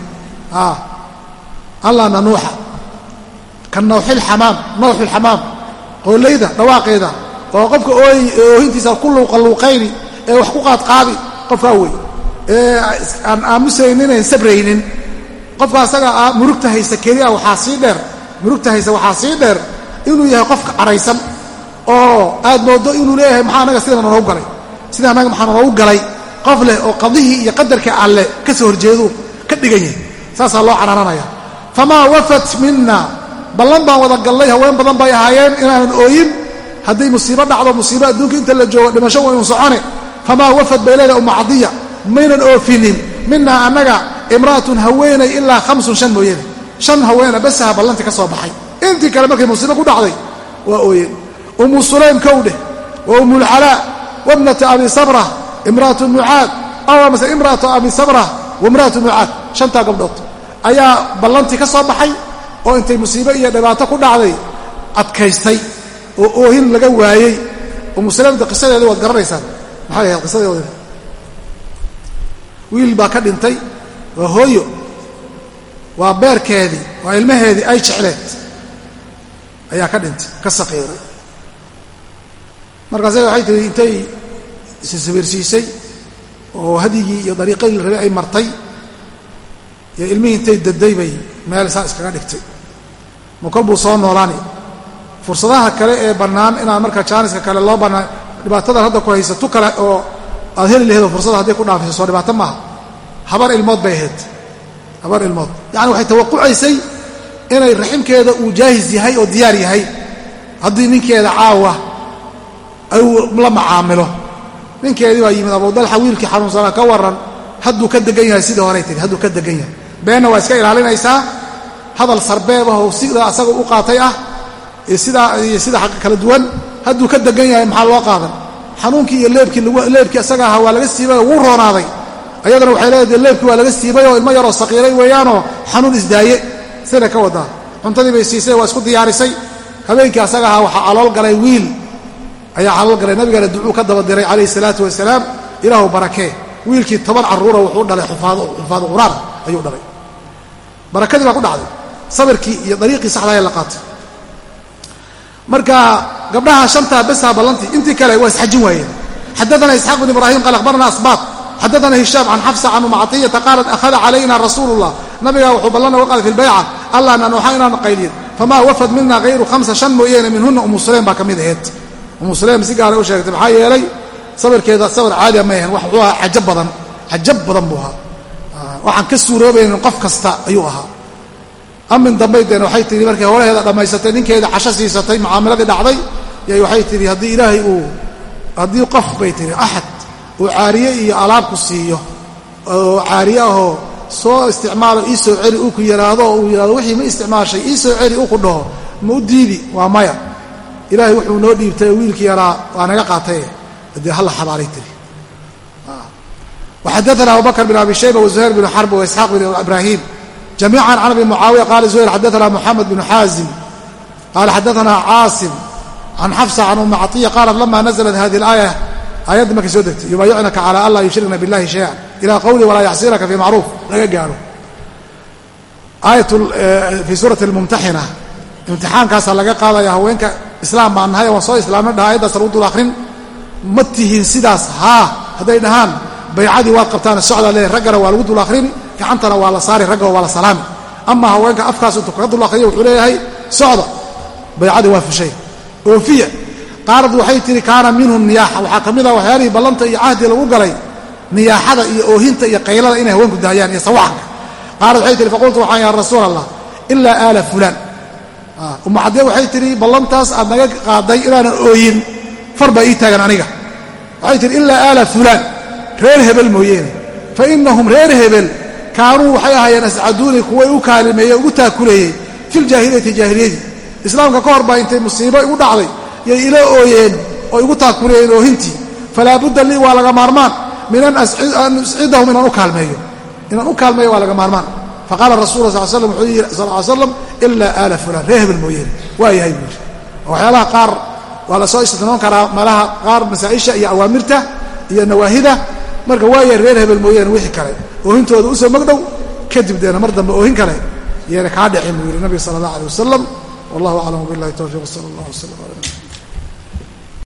[SPEAKER 1] Allaa nanuuxa ka nawxilxamaam nawxulxamaam qoolayda dhawaaqeeda oo qofka oohintiisa ku luuqaluuqayni ee wax ku qaadqaadi qofkaa wey ee aan aamusaynineen sabraynin. qofka asaga ah murugta haysa keliya waxaa sii dheer. murugta haysa waxaa sii dheer. inuu yahay qofka cadhaysan oo aad moodo inuu leeyahay maxaa anaga sidana noogu galay? sida annaga maxaa noogu galay? qof leh oo qadihii iyo qadarka alle ka soo horjeedu ka dhigan yahay saasaa loo canaananaya. famaa wafat mina ballan baan wada gallay haween badan bay ahaayeen inaanan ooyin. Hadday musiibo dhacdo musiibo adduunka inta la joogo dhimasho waynu socone famaa wafad bay leedahay umma cadiya maynan oofinin. Minaa annaga imra'atun haweenay ilaa hamsun shan mooyane shan haweena basaha ballantii ka soo baxay. Intii kale markay musiibo ku dhacday waa ooyeen ummu sulaym kowdheh wa ummulcalaa wabnata abi sabra imra'atu mucaad. Aw mase imra'atu abi sabra waimra'atu mucaad. Shantaa gabdhood ayaa ballantii ka soo baxay oo intay musiibo iyo dhibaato ku dhacday adkaystay oo oohin laga waayey ummu sulaymta qisadeeda waad garanaysaan. Maxay ahayd qisadeeda wiil baa ka dhintay waa hooyo waa beerkeedii waa ilmaheedii ay jecleed ayaa ka dhintay ka saqiiray. Markaase waxay tihi intay isisawirsiisay oo hadyigii iyo dariiqadii la rabay ay martay iyo ilmihii intay daday bay meel saa iskaga dhigtay ma kol buu soo noolaani. Fursadaha kale ee bannaan inaan marka jaaniska kale loo bannaan dhibaatadan hadda ku haysa tu kale oo aad heli laheedoo fursada hadday ku dhaafiso soo dhibaato maaha. Habar ilmood bay ahayd. Habar ilmood. Yacani waxay tawaqucaysay inay raximkeeda uu jaahis yahay oo diyaar yahay. Haddii ninkeeda caawa uu la macaamilo. Ninkeedii baa yimid abudalxa wiilkii xanuunsanaa ka warran. Hadduu ka degan yahay sidii horey tiri hadduu ka degan yahay. Beenna waa iska ilaalinaysaa hadal sarbeeb ah asaga u qaatay ah sidaa iyo sida kala duwan. Hadduu ka degan yahay maxaa loo qaadan xanuunkii iyo leebkii leebkii asaga ahaa waa laga siibay oo wuu roonaaday. Ayadana waxay leedahay leebkii waa laga siibay oo ilmo yaroo saqiiray weeyaanoo xanuun isdaaye. Siday ka wadaa cuntadii bay siisay waa isku diyaarisay. Habeenkii asaga ahaa waxaa calool galay wiil. Ayaa calool galay. Nabigana ducuu ka daba diray calayhi salaatu wasalaam. Ilaahu barakee wiilkii toban carruura wuxuu dhalay xufaadu quraan ayuu dhalay. Barakadii baa ku dhacday sabirkii iyo dariiqii saxdaaya la qaatay. Marka gabdhaha shantaa besaa ballantii intii kale waa isxajin waayeen. Xadaana isxaaq bn ibraahim qaal akhbarana asbaat. Xadaana hishaam can xafsa can umacatiyata qaalat akhada calayna rasuulu llah nabigaa wuxuu ballan qaaday fi lbayca allah nanuuxa inaan qayliyin famaa wafad mina hayru hamsa shan mooyeene minhuna umu sulaym baa ka mid aheyd umu sulaym si gaara u sheegtay maxaa yeelay sabirkeeda sabir caadiya ma ahayn wuxuu ahaa cajab badan cajab badan buu ahaa. Waxaan ka suuroobaynin qof kasta ayuu ahaa amin dambaydeen waxay tihi markay horaheeda dhammaysatay ninkeeda casho siisatay mucaamiladii dhacday yay waxay tihi haddii ilaahay uu haddii qof bay tihi axad uu caariye iyo alaab ku siiyo oo caariye ahoo soo isticmaalo ii soo celi uu ku yidhaahdo oo uu yidhahdo wixii ma isticmaashay ii soo celi uu ku dhaho ma u diidi waa maya. Ilaahay wuxuu noo dhiibtay wiilkii yaraa waa naga qaatay haddii halla xabaalay tiri waxadaana abubakr bin abi shayba wazuhayr bin xarb wa isxaaq bin ibraahiim جamيعا عن أبي معاaوية qال زهير xadثna محمد بن xاaزم qال xadثna cاaصم عن xفصة عن أم cطية qالت لma نزلت hذه الآية aيaddii markay soo degtay يubaayicnaka عlى an laa يuشhrikna bالlahi شhayئا إلى qwلi وlaa yعصيnaka في macروف laga gaaro fii suuraة الmمtaxinة imtixaankaasaa laga qaadaya haweenka islaam baan nahay waan soo islaamna dhaha ayaddaas lagu dul akrin ma tihiin sidaas haa hadday dhahaan baycadii waad qabtaan socdaa leeyahy raggana waa lagu dul akhrini gacantana waa la saari raggana waa la salaami. Ama haweenka afkaas intuu kaga dul akhriyo wuxuu leeyahay socda. Baycadii waa fushay. Oofiya qaarad waxay tihi kaana minhu niyaaxa. Waxaa ka mid ah waxyaalihii ballanta iyo cahdii lagu galay niyaaxada iyo oohinta iyo qaylada inay haweenku daayaan iyo sawaxanka. Qaarad waxay tihi faqultu waxaan yaa rasuul allah ilaa aala fulaan. Umma caddee waxay tihi ballantaas aad naga qaaday inaanan ooyin far baa ii taagan aniga. Waxay tihi ilaa aala fulaan reer hebel mooyeene fa innahum reer hebel kaanuu waxay ahaayeen ascaduuni kuway u kaalimeeye ugu taakuleeyey filjaahiliyati jaahiliyadii. Islaamka ka hor baa intay musiibo igu dhacday yay ila ooyeen oo igu taakuleeyeen oohintii. Falaa budda lii waa laga maarmaan. Min an uscidahum inaan u kaalmeeyo. Inaan u kaalmeeyo waa laga maarmaan. Faqaala rasul sal slam wuxuu yidhi sal ly slam ilaa aala fulaan. Reer hebel mooyeene waa yahay buu yidhi. Waxyaalaha qaar waa la soo istinoon karaa meelaha qaar masaa'isha iyo awaamirta iyo nawaahida marka waaya reer hebel mooyaane wixii kale. Oohintooda u soo magdhow kadib deena mar dambe oohin kale. Yeena kaa dhicin buu yidhi nabiga sala allah aleh wasalam wallahu aclam billahi towfiiq sala allah wslam ala